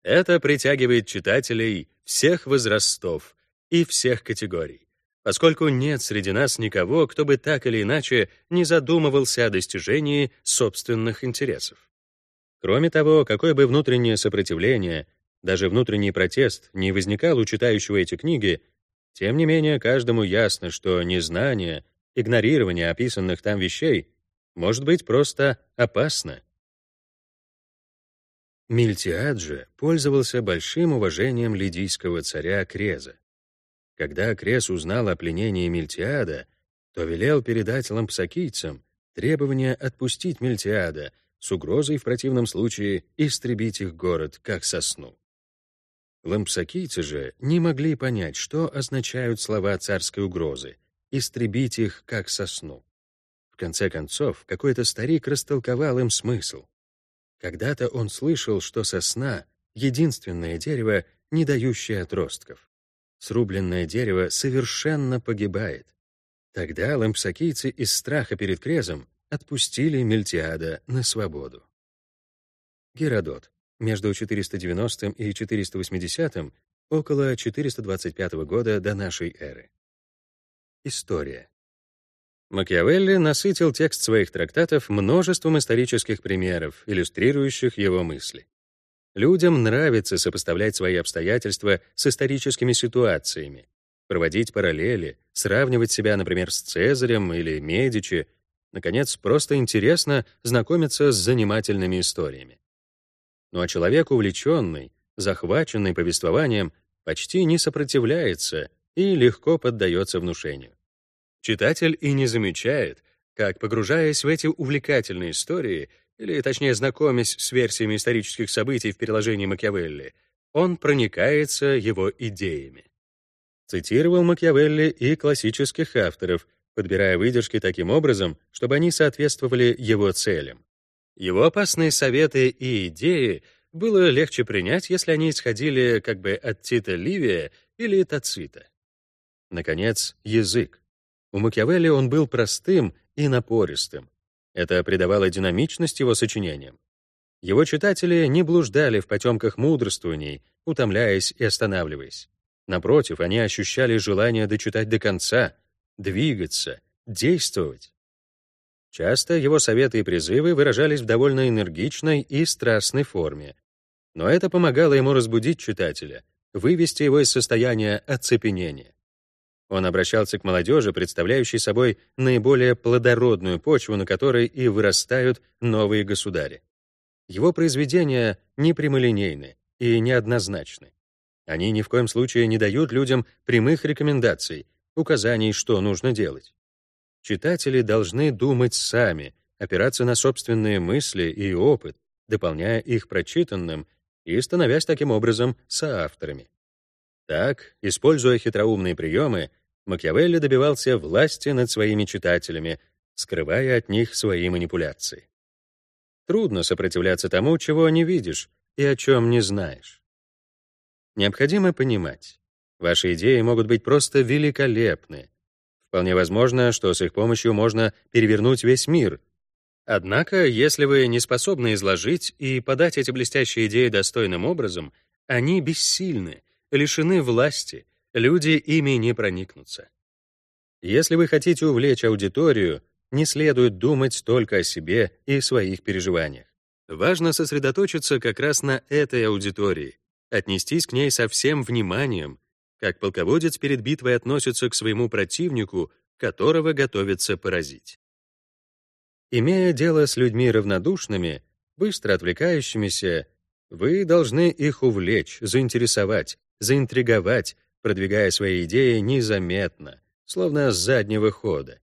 Это притягивает читателей всех возрастов и всех категорий, поскольку нет среди нас никого, кто бы так или иначе не задумывался о достижении собственных интересов. Кроме того, какое бы внутреннее сопротивление, даже внутренний протест не возникал у читающего эти книги, тем не менее каждому ясно, что незнание, игнорирование описанных там вещей может быть просто опасно. Мильтиаджи пользовался большим уважением лидийского царя Креза. Когда Крез узнал о пленении Мильтиада, то велел передать лампсакийцам требование отпустить Мильтиада с угрозой в противном случае истребить их город, как сосну. Лампсакийцы же не могли понять, что означают слова царской угрозы «истребить их, как сосну». В конце концов, какой-то старик растолковал им смысл. Когда-то он слышал, что сосна — единственное дерево, не дающее отростков. Срубленное дерево совершенно погибает. Тогда лампсакийцы из страха перед Крезом отпустили Мельтиада на свободу. Геродот. Между 490 и 480 около 425 года до нашей эры. История. Макиавелли насытил текст своих трактатов множеством исторических примеров, иллюстрирующих его мысли. Людям нравится сопоставлять свои обстоятельства с историческими ситуациями, проводить параллели, сравнивать себя, например, с Цезарем или Медичи. Наконец, просто интересно знакомиться с занимательными историями. Ну а человек увлеченный, захваченный повествованием, почти не сопротивляется и легко поддается внушению. Читатель и не замечает, как, погружаясь в эти увлекательные истории, или, точнее, знакомясь с версиями исторических событий в переложении Макиавелли, он проникается его идеями. Цитировал Макиавелли и классических авторов, подбирая выдержки таким образом, чтобы они соответствовали его целям. Его опасные советы и идеи было легче принять, если они исходили как бы от Тита Ливия или Тацита. Наконец, язык. У Макиавелли он был простым и напористым. Это придавало динамичность его сочинениям. Его читатели не блуждали в потемках мудрствований, утомляясь и останавливаясь. Напротив, они ощущали желание дочитать до конца, двигаться, действовать. Часто его советы и призывы выражались в довольно энергичной и страстной форме. Но это помогало ему разбудить читателя, вывести его из состояния оцепенения. Он обращался к молодежи, представляющей собой наиболее плодородную почву, на которой и вырастают новые государи. Его произведения не прямолинейны и неоднозначны. Они ни в коем случае не дают людям прямых рекомендаций, указаний, что нужно делать. Читатели должны думать сами, опираться на собственные мысли и опыт, дополняя их прочитанным и становясь таким образом соавторами. Так, используя хитроумные приемы, Макиавелли добивался власти над своими читателями, скрывая от них свои манипуляции. Трудно сопротивляться тому, чего не видишь и о чем не знаешь. Необходимо понимать, ваши идеи могут быть просто великолепны. Вполне возможно, что с их помощью можно перевернуть весь мир. Однако, если вы не способны изложить и подать эти блестящие идеи достойным образом, они бессильны, лишены власти, люди ими не проникнутся. Если вы хотите увлечь аудиторию, не следует думать только о себе и своих переживаниях. Важно сосредоточиться как раз на этой аудитории, отнестись к ней со всем вниманием, как полководец перед битвой относится к своему противнику, которого готовится поразить. Имея дело с людьми равнодушными, быстро отвлекающимися, вы должны их увлечь, заинтересовать, заинтриговать, продвигая свои идеи незаметно, словно с заднего хода.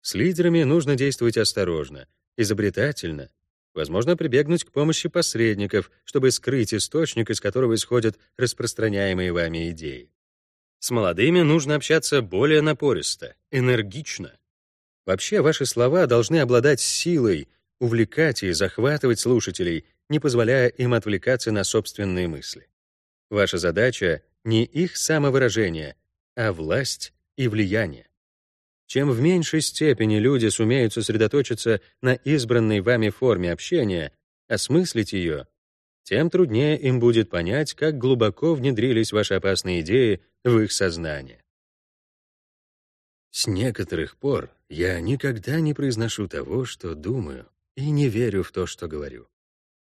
С лидерами нужно действовать осторожно, изобретательно, возможно, прибегнуть к помощи посредников, чтобы скрыть источник, из которого исходят распространяемые вами идеи. С молодыми нужно общаться более напористо, энергично. Вообще, ваши слова должны обладать силой, увлекать и захватывать слушателей, не позволяя им отвлекаться на собственные мысли. Ваша задача не их самовыражение, а власть и влияние. Чем в меньшей степени люди сумеют сосредоточиться на избранной вами форме общения, осмыслить ее, тем труднее им будет понять, как глубоко внедрились ваши опасные идеи в их сознание. С некоторых пор я никогда не произношу того, что думаю, и не верю в то, что говорю.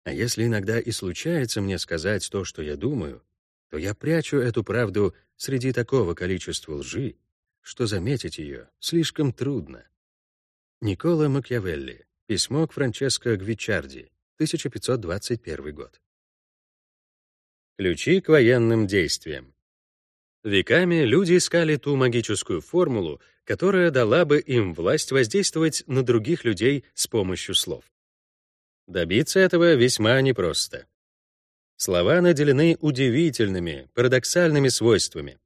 А если иногда и случается мне сказать то, что я думаю, то я прячу эту правду среди такого количества лжи, что заметить ее слишком трудно. Никола Макьявелли. Письмо к Франческо Гвичарди. 1521 год. Ключи к военным действиям. Веками люди искали ту магическую формулу, которая дала бы им власть воздействовать на других людей с помощью слов. Добиться этого весьма непросто. Слова наделены удивительными, парадоксальными свойствами.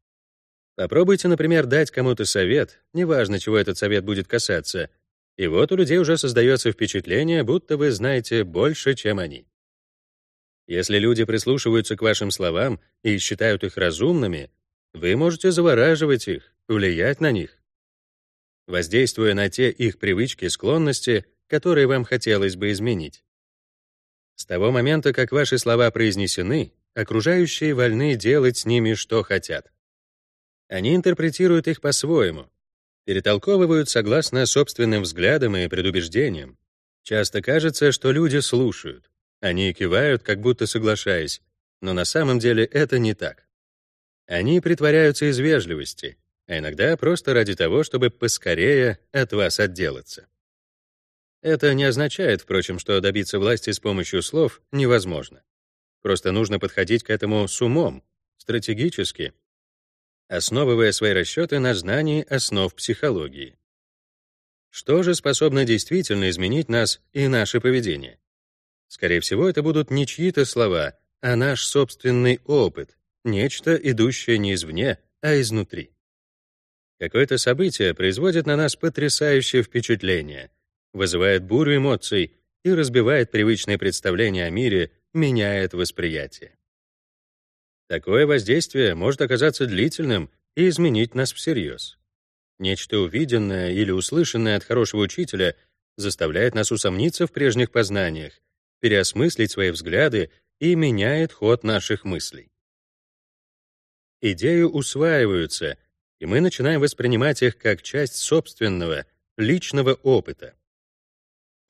Попробуйте, например, дать кому-то совет, неважно, чего этот совет будет касаться, и вот у людей уже создается впечатление, будто вы знаете больше, чем они. Если люди прислушиваются к вашим словам и считают их разумными, Вы можете завораживать их, влиять на них, воздействуя на те их привычки, склонности, которые вам хотелось бы изменить. С того момента, как ваши слова произнесены, окружающие вольны делать с ними, что хотят. Они интерпретируют их по-своему, перетолковывают согласно собственным взглядам и предубеждениям. Часто кажется, что люди слушают. Они кивают, как будто соглашаясь, но на самом деле это не так. Они притворяются из вежливости, а иногда просто ради того, чтобы поскорее от вас отделаться. Это не означает, впрочем, что добиться власти с помощью слов невозможно. Просто нужно подходить к этому с умом, стратегически, основывая свои расчеты на знании основ психологии. Что же способно действительно изменить нас и наше поведение? Скорее всего, это будут не чьи-то слова, а наш собственный опыт, нечто, идущее не извне, а изнутри. Какое-то событие производит на нас потрясающее впечатление, вызывает бурю эмоций и разбивает привычные представления о мире, меняет восприятие. Такое воздействие может оказаться длительным и изменить нас всерьез. Нечто увиденное или услышанное от хорошего учителя заставляет нас усомниться в прежних познаниях, переосмыслить свои взгляды и меняет ход наших мыслей. Идеи усваиваются, и мы начинаем воспринимать их как часть собственного, личного опыта.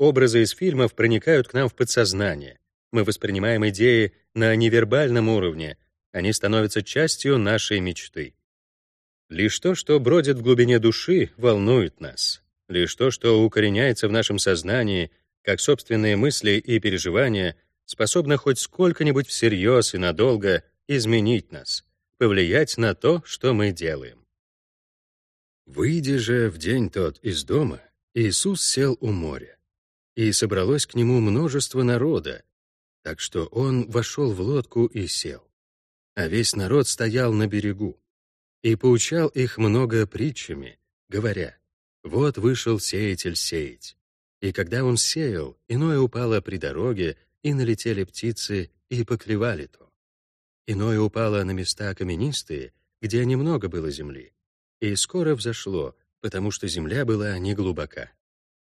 Образы из фильмов проникают к нам в подсознание. Мы воспринимаем идеи на невербальном уровне, они становятся частью нашей мечты. Лишь то, что бродит в глубине души, волнует нас. Лишь то, что укореняется в нашем сознании, как собственные мысли и переживания, способно хоть сколько-нибудь всерьез и надолго изменить нас, повлиять на то, что мы делаем. Выйдя же в день тот из дома, Иисус сел у моря, и собралось к нему множество народа, так что он вошел в лодку и сел. А весь народ стоял на берегу и поучал их много притчами, говоря, «Вот вышел сеятель сеять. И когда он сеял, иное упало при дороге, и налетели птицы, и поклевали то. Иное упало на места каменистые, где немного было земли, и скоро взошло, потому что земля была неглубока.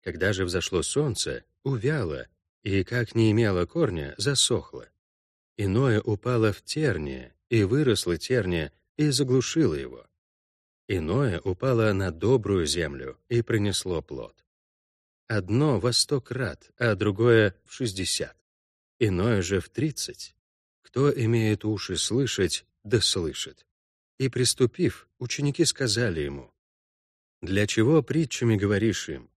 Когда же взошло солнце, увяло, и, как не имело корня, засохло. Иное упало в терние, и выросло терния, и заглушило его. Иное упало на добрую землю и принесло плод. Одно во сто крат, а другое в шестьдесят. Иное же в тридцать. Кто имеет уши слышать, да слышит. И приступив, ученики сказали ему, «Для чего притчами говоришь им?»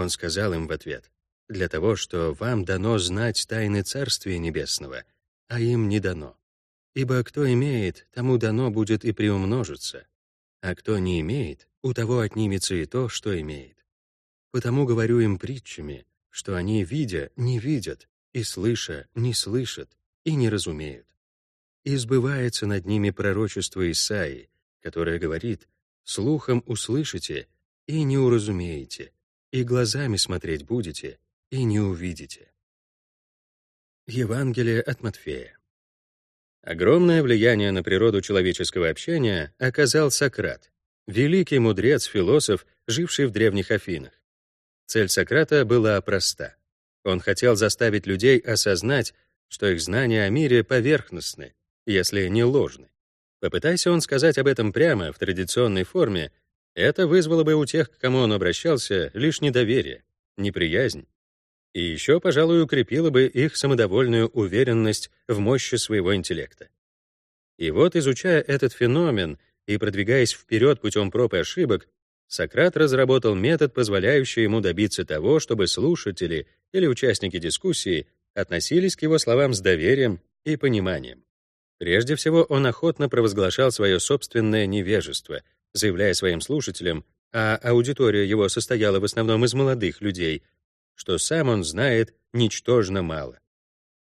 Он сказал им в ответ, «Для того, что вам дано знать тайны Царствия Небесного, а им не дано. Ибо кто имеет, тому дано будет и приумножится, а кто не имеет, у того отнимется и то, что имеет. Потому говорю им притчами, что они, видя, не видят, и слыша, не слышат, и не разумеют. И сбывается над ними пророчество Исаии, которое говорит, «Слухом услышите и не уразумеете, и глазами смотреть будете, и не увидите». Евангелие от Матфея. Огромное влияние на природу человеческого общения оказал Сократ, великий мудрец, философ, живший в древних Афинах. Цель Сократа была проста. Он хотел заставить людей осознать, что их знания о мире поверхностны, если не ложны. Попытайся он сказать об этом прямо, в традиционной форме, это вызвало бы у тех, к кому он обращался, лишь недоверие, неприязнь и еще, пожалуй, укрепило бы их самодовольную уверенность в мощи своего интеллекта. И вот, изучая этот феномен и продвигаясь вперед путем проб и ошибок, Сократ разработал метод, позволяющий ему добиться того, чтобы слушатели или участники дискуссии относились к его словам с доверием и пониманием. Прежде всего, он охотно провозглашал свое собственное невежество, заявляя своим слушателям, а аудитория его состояла в основном из молодых людей, что сам он знает ничтожно мало.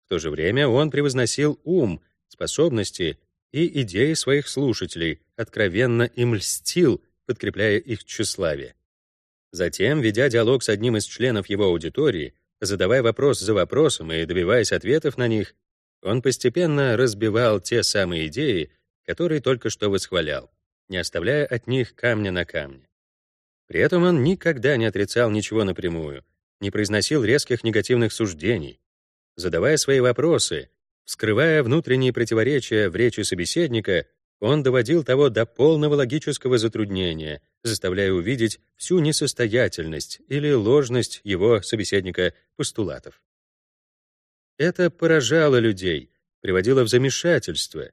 В то же время он превозносил ум, способности и идеи своих слушателей, откровенно им льстил, подкрепляя их тщеславие. Затем, ведя диалог с одним из членов его аудитории, задавая вопрос за вопросом и добиваясь ответов на них, он постепенно разбивал те самые идеи, который только что восхвалял, не оставляя от них камня на камне. При этом он никогда не отрицал ничего напрямую, не произносил резких негативных суждений. Задавая свои вопросы, вскрывая внутренние противоречия в речи собеседника, он доводил того до полного логического затруднения, заставляя увидеть всю несостоятельность или ложность его собеседника постулатов. Это поражало людей, приводило в замешательство.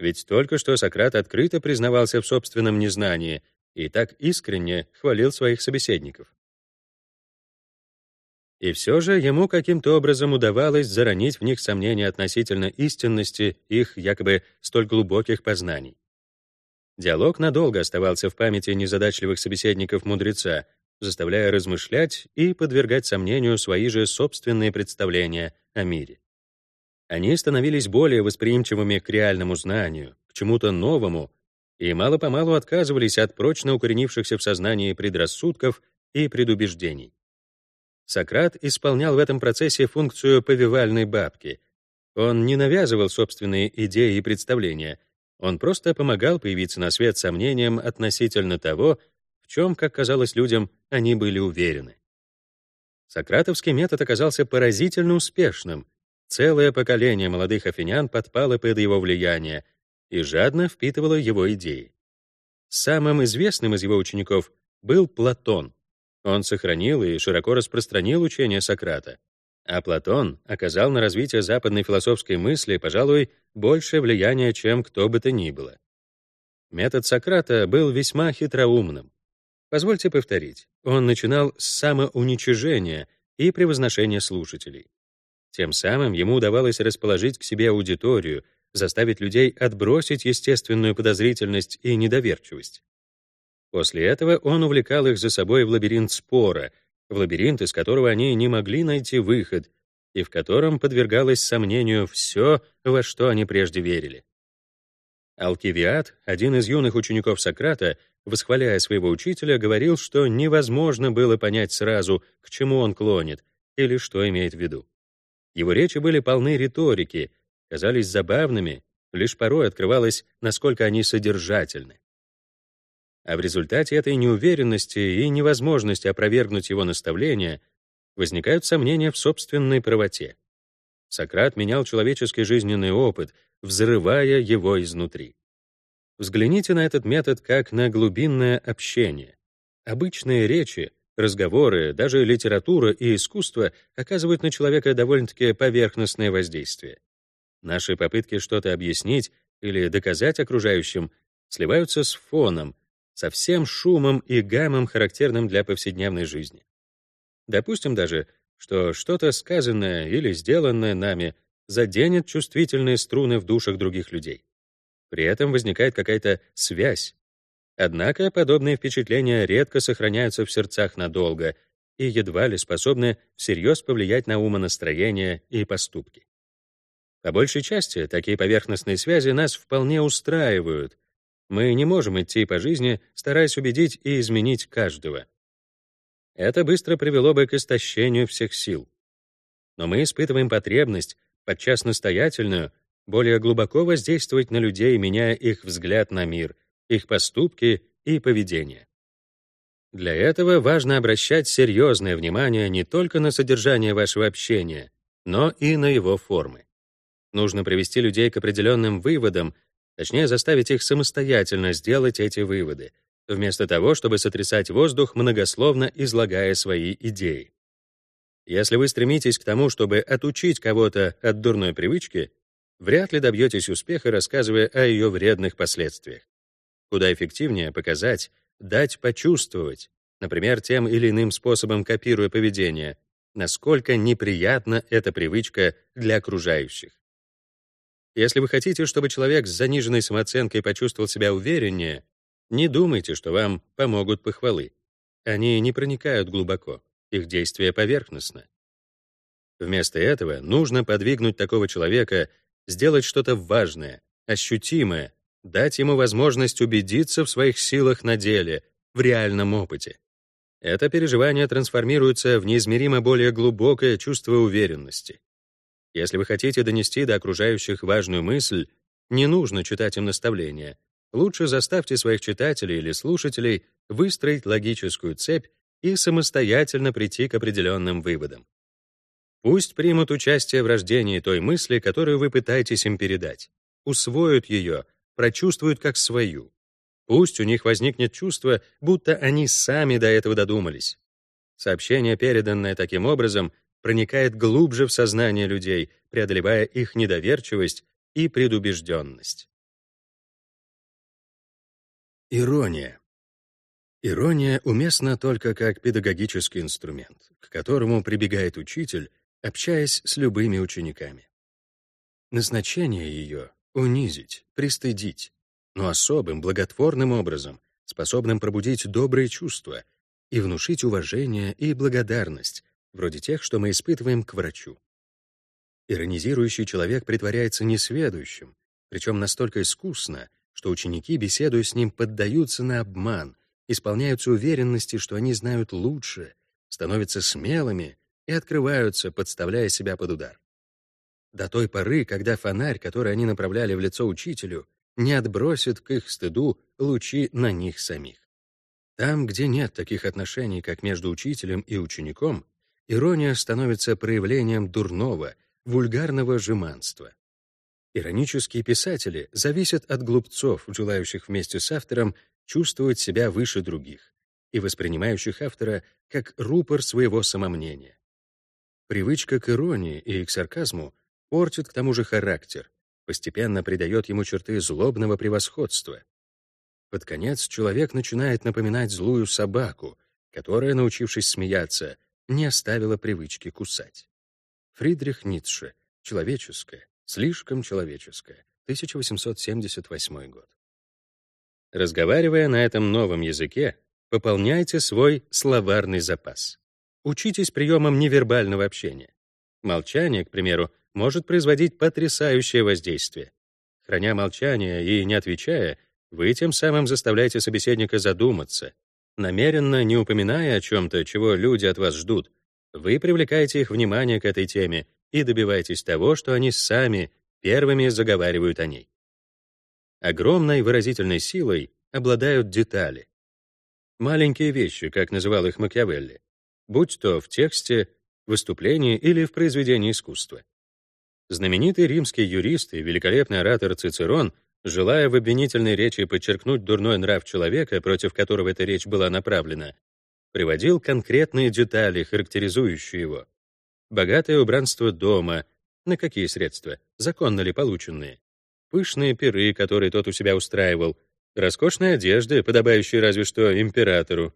Ведь только что Сократ открыто признавался в собственном незнании и так искренне хвалил своих собеседников. И все же ему каким-то образом удавалось заронить в них сомнения относительно истинности их якобы столь глубоких познаний. Диалог надолго оставался в памяти незадачливых собеседников мудреца, заставляя размышлять и подвергать сомнению свои же собственные представления о мире. Они становились более восприимчивыми к реальному знанию, к чему-то новому, и мало-помалу отказывались от прочно укоренившихся в сознании предрассудков и предубеждений. Сократ исполнял в этом процессе функцию повивальной бабки. Он не навязывал собственные идеи и представления, он просто помогал появиться на свет сомнениям относительно того, в чем, как казалось людям, они были уверены. Сократовский метод оказался поразительно успешным. Целое поколение молодых афинян подпало под его влияние и жадно впитывало его идеи. Самым известным из его учеников был Платон — он сохранил и широко распространил учение Сократа. А Платон оказал на развитие западной философской мысли, пожалуй, большее влияние, чем кто бы то ни было. Метод Сократа был весьма хитроумным. Позвольте повторить, он начинал с самоуничижения и превозношения слушателей. Тем самым ему удавалось расположить к себе аудиторию, заставить людей отбросить естественную подозрительность и недоверчивость. После этого он увлекал их за собой в лабиринт спора, в лабиринт, из которого они не могли найти выход, и в котором подвергалось сомнению все, во что они прежде верили. Алкивиад, один из юных учеников Сократа, восхваляя своего учителя, говорил, что невозможно было понять сразу, к чему он клонит или что имеет в виду. Его речи были полны риторики, казались забавными, лишь порой открывалось, насколько они содержательны. А в результате этой неуверенности и невозможности опровергнуть его наставления возникают сомнения в собственной правоте. Сократ менял человеческий жизненный опыт, взрывая его изнутри. Взгляните на этот метод как на глубинное общение. Обычные речи, разговоры, даже литература и искусство оказывают на человека довольно-таки поверхностное воздействие. Наши попытки что-то объяснить или доказать окружающим сливаются с фоном, со всем шумом и гамом, характерным для повседневной жизни. Допустим даже, что что-то сказанное или сделанное нами заденет чувствительные струны в душах других людей. При этом возникает какая-то связь. Однако подобные впечатления редко сохраняются в сердцах надолго и едва ли способны всерьез повлиять на умонастроение и поступки. По большей части такие поверхностные связи нас вполне устраивают, мы не можем идти по жизни, стараясь убедить и изменить каждого. Это быстро привело бы к истощению всех сил. Но мы испытываем потребность, подчас настоятельную, более глубоко воздействовать на людей, меняя их взгляд на мир, их поступки и поведение. Для этого важно обращать серьезное внимание не только на содержание вашего общения, но и на его формы. Нужно привести людей к определенным выводам, Точнее, заставить их самостоятельно сделать эти выводы, вместо того, чтобы сотрясать воздух, многословно излагая свои идеи. Если вы стремитесь к тому, чтобы отучить кого-то от дурной привычки, вряд ли добьетесь успеха, рассказывая о ее вредных последствиях. Куда эффективнее показать, дать почувствовать, например, тем или иным способом копируя поведение, насколько неприятна эта привычка для окружающих. Если вы хотите, чтобы человек с заниженной самооценкой почувствовал себя увереннее, не думайте, что вам помогут похвалы. Они не проникают глубоко, их действие поверхностно. Вместо этого нужно подвигнуть такого человека, сделать что-то важное, ощутимое, дать ему возможность убедиться в своих силах на деле, в реальном опыте. Это переживание трансформируется в неизмеримо более глубокое чувство уверенности. Если вы хотите донести до окружающих важную мысль, Не нужно читать им наставления. Лучше заставьте своих читателей или слушателей выстроить логическую цепь и самостоятельно прийти к определенным выводам. Пусть примут участие в рождении той мысли, которую вы пытаетесь им передать, усвоят ее, прочувствуют как свою. Пусть у них возникнет чувство, будто они сами до этого додумались. Сообщение, переданное таким образом, проникает глубже в сознание людей, преодолевая их недоверчивость и предубежденность. Ирония. Ирония уместна только как педагогический инструмент, к которому прибегает учитель, общаясь с любыми учениками. Назначение ее — унизить, пристыдить, но особым, благотворным образом, способным пробудить добрые чувства и внушить уважение и благодарность, вроде тех, что мы испытываем к врачу. Иронизирующий человек притворяется несведущим, причем настолько искусно, что ученики, беседуя с ним, поддаются на обман, исполняются уверенности, что они знают лучше, становятся смелыми и открываются, подставляя себя под удар. До той поры, когда фонарь, который они направляли в лицо учителю, не отбросит к их стыду лучи на них самих. Там, где нет таких отношений, как между учителем и учеником, ирония становится проявлением дурного, вульгарного жеманства. Иронические писатели зависят от глупцов, желающих вместе с автором чувствовать себя выше других и воспринимающих автора как рупор своего самомнения. Привычка к иронии и к сарказму портит к тому же характер, постепенно придает ему черты злобного превосходства. Под конец человек начинает напоминать злую собаку, которая, научившись смеяться, не оставила привычки кусать. Фридрих Ницше. Человеческое. Слишком человеческое. 1878 год. Разговаривая на этом новом языке, пополняйте свой словарный запас. Учитесь приемам невербального общения. Молчание, к примеру, может производить потрясающее воздействие. Храня молчание и не отвечая, вы тем самым заставляете собеседника задуматься. Намеренно не упоминая о чем-то, чего люди от вас ждут, вы привлекаете их внимание к этой теме и добиваетесь того, что они сами первыми заговаривают о ней. Огромной выразительной силой обладают детали. Маленькие вещи, как называл их Макиавелли, будь то в тексте, выступлении или в произведении искусства. Знаменитый римский юрист и великолепный оратор Цицерон, желая в обвинительной речи подчеркнуть дурной нрав человека, против которого эта речь была направлена, приводил конкретные детали, характеризующие его. Богатое убранство дома, на какие средства, законно ли полученные, пышные пиры, которые тот у себя устраивал, роскошные одежды, подобающие разве что императору.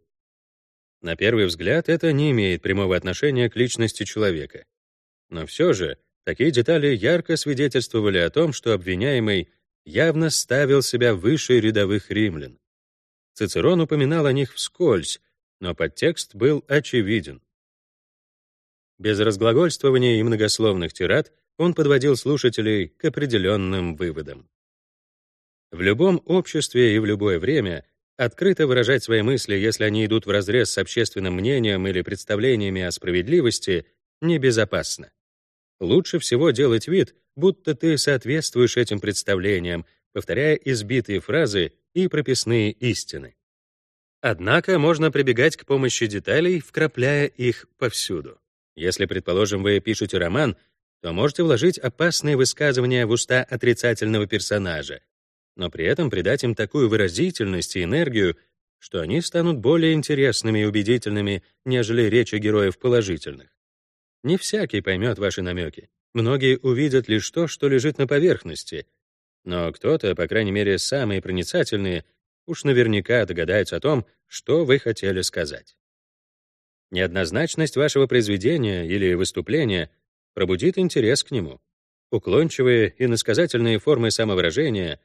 На первый взгляд это не имеет прямого отношения к личности человека. Но все же Такие детали ярко свидетельствовали о том, что обвиняемый явно ставил себя выше рядовых римлян. Цицерон упоминал о них вскользь, но подтекст был очевиден. Без разглагольствования и многословных тират он подводил слушателей к определенным выводам. В любом обществе и в любое время открыто выражать свои мысли, если они идут вразрез с общественным мнением или представлениями о справедливости, небезопасно. Лучше всего делать вид, будто ты соответствуешь этим представлениям, повторяя избитые фразы и прописные истины. Однако можно прибегать к помощи деталей, вкрапляя их повсюду. Если, предположим, вы пишете роман, то можете вложить опасные высказывания в уста отрицательного персонажа, но при этом придать им такую выразительность и энергию, что они станут более интересными и убедительными, нежели речи героев положительных. Не всякий поймет ваши намеки. Многие увидят лишь то, что лежит на поверхности. Но кто-то, по крайней мере, самые проницательные, уж наверняка догадаются о том, что вы хотели сказать. Неоднозначность вашего произведения или выступления пробудит интерес к нему. Уклончивые и насказательные формы самовыражения,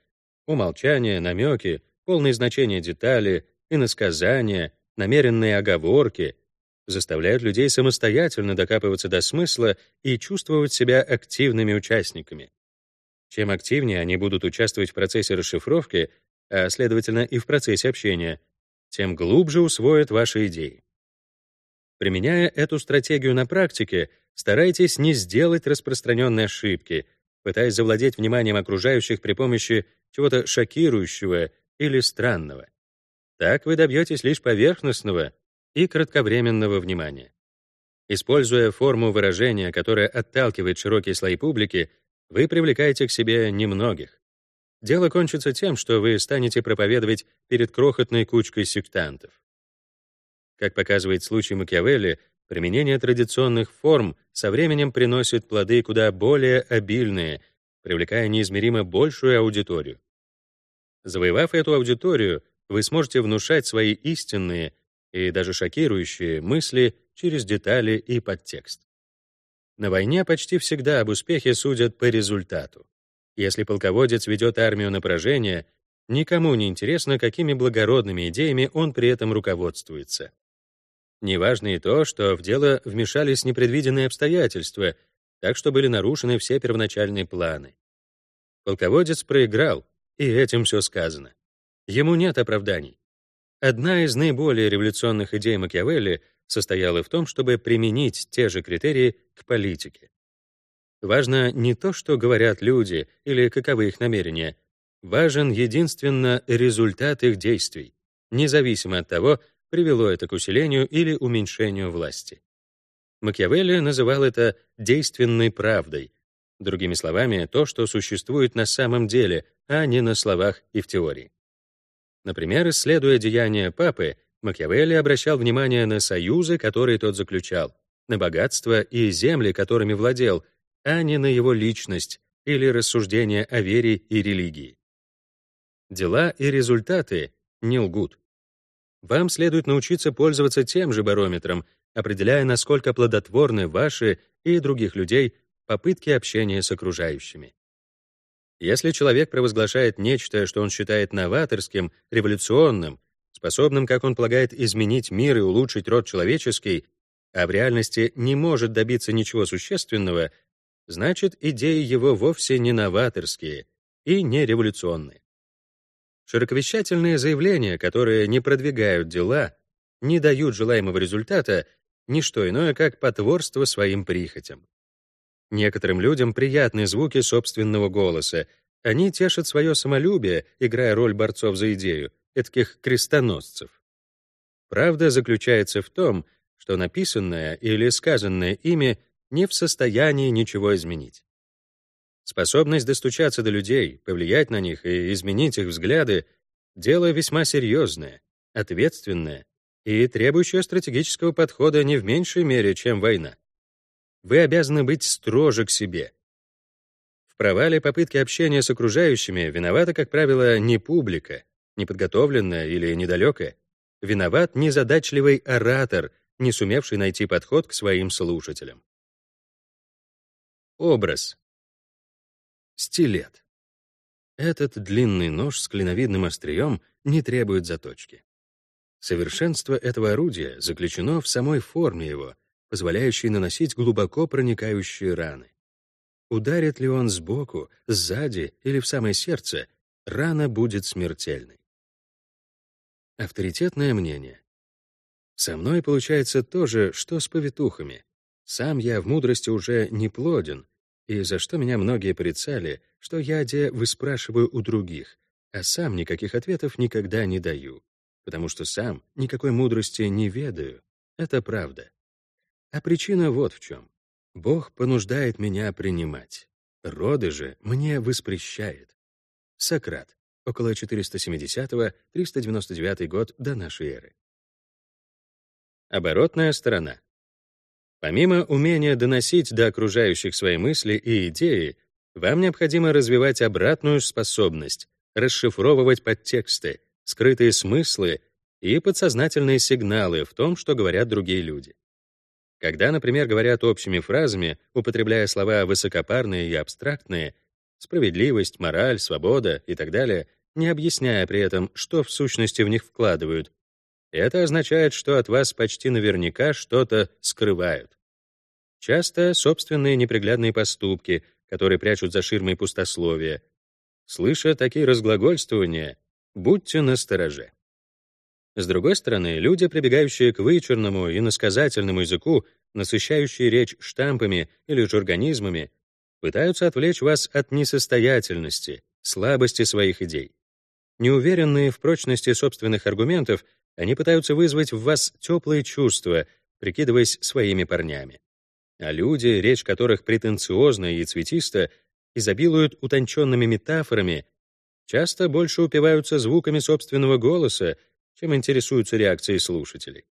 умолчания, намеки, полные значения детали, иносказания, намеренные оговорки — заставляют людей самостоятельно докапываться до смысла и чувствовать себя активными участниками. Чем активнее они будут участвовать в процессе расшифровки, а, следовательно, и в процессе общения, тем глубже усвоят ваши идеи. Применяя эту стратегию на практике, старайтесь не сделать распространенные ошибки, пытаясь завладеть вниманием окружающих при помощи чего-то шокирующего или странного. Так вы добьетесь лишь поверхностного и кратковременного внимания. Используя форму выражения, которая отталкивает широкие слои публики, вы привлекаете к себе немногих. Дело кончится тем, что вы станете проповедовать перед крохотной кучкой сектантов. Как показывает случай Макиавелли, применение традиционных форм со временем приносит плоды куда более обильные, привлекая неизмеримо большую аудиторию. Завоевав эту аудиторию, вы сможете внушать свои истинные и даже шокирующие мысли через детали и подтекст. На войне почти всегда об успехе судят по результату. Если полководец ведет армию на поражение, никому не интересно, какими благородными идеями он при этом руководствуется. Неважно и то, что в дело вмешались непредвиденные обстоятельства, так что были нарушены все первоначальные планы. Полководец проиграл, и этим все сказано. Ему нет оправданий. Одна из наиболее революционных идей Макиавелли состояла в том, чтобы применить те же критерии к политике. Важно не то, что говорят люди или каковы их намерения. Важен единственно результат их действий, независимо от того, привело это к усилению или уменьшению власти. Макиавелли называл это действенной правдой, другими словами, то, что существует на самом деле, а не на словах и в теории. Например, исследуя деяния папы, Макиавелли обращал внимание на союзы, которые тот заключал, на богатство и земли, которыми владел, а не на его личность или рассуждения о вере и религии. Дела и результаты не лгут. Вам следует научиться пользоваться тем же барометром, определяя, насколько плодотворны ваши и других людей попытки общения с окружающими. Если человек провозглашает нечто, что он считает новаторским, революционным, способным, как он полагает, изменить мир и улучшить род человеческий, а в реальности не может добиться ничего существенного, значит, идеи его вовсе не новаторские и не революционные. Широковещательные заявления, которые не продвигают дела, не дают желаемого результата, ни что иное, как потворство своим прихотям. Некоторым людям приятны звуки собственного голоса. Они тешат свое самолюбие, играя роль борцов за идею, этих крестоносцев. Правда заключается в том, что написанное или сказанное ими не в состоянии ничего изменить. Способность достучаться до людей, повлиять на них и изменить их взгляды — дело весьма серьезное, ответственное и требующее стратегического подхода не в меньшей мере, чем война вы обязаны быть строже к себе. В провале попытки общения с окружающими виновата, как правило, не публика, неподготовленная или недалекая. Виноват незадачливый оратор, не сумевший найти подход к своим слушателям. Образ. Стилет. Этот длинный нож с клиновидным острием не требует заточки. Совершенство этого орудия заключено в самой форме его, позволяющий наносить глубоко проникающие раны. Ударит ли он сбоку, сзади или в самое сердце, рана будет смертельной. Авторитетное мнение. Со мной получается то же, что с повитухами. Сам я в мудрости уже не плоден, и за что меня многие порицали, что я де выспрашиваю у других, а сам никаких ответов никогда не даю, потому что сам никакой мудрости не ведаю. Это правда. А причина вот в чем. Бог понуждает меня принимать. Роды же мне воспрещает. Сократ. Около 470-399 год до нашей эры. Оборотная сторона. Помимо умения доносить до окружающих свои мысли и идеи, вам необходимо развивать обратную способность расшифровывать подтексты, скрытые смыслы и подсознательные сигналы в том, что говорят другие люди. Когда, например, говорят общими фразами, употребляя слова высокопарные и абстрактные, справедливость, мораль, свобода и так далее, не объясняя при этом, что в сущности в них вкладывают, это означает, что от вас почти наверняка что-то скрывают. Часто собственные неприглядные поступки, которые прячут за ширмой пустословия. Слыша такие разглагольствования, будьте настороже. С другой стороны, люди, прибегающие к вычурному и насказательному языку, насыщающие речь штампами или жаргонизмами, пытаются отвлечь вас от несостоятельности, слабости своих идей. Неуверенные в прочности собственных аргументов, они пытаются вызвать в вас теплые чувства, прикидываясь своими парнями. А люди, речь которых претенциозна и цветиста, изобилуют утонченными метафорами, часто больше упиваются звуками собственного голоса, чем интересуются реакцией слушателей.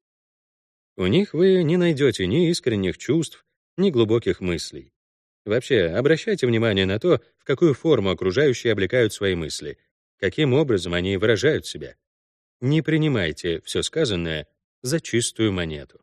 У них вы не найдете ни искренних чувств, ни глубоких мыслей. Вообще, обращайте внимание на то, в какую форму окружающие облекают свои мысли, каким образом они выражают себя. Не принимайте все сказанное за чистую монету.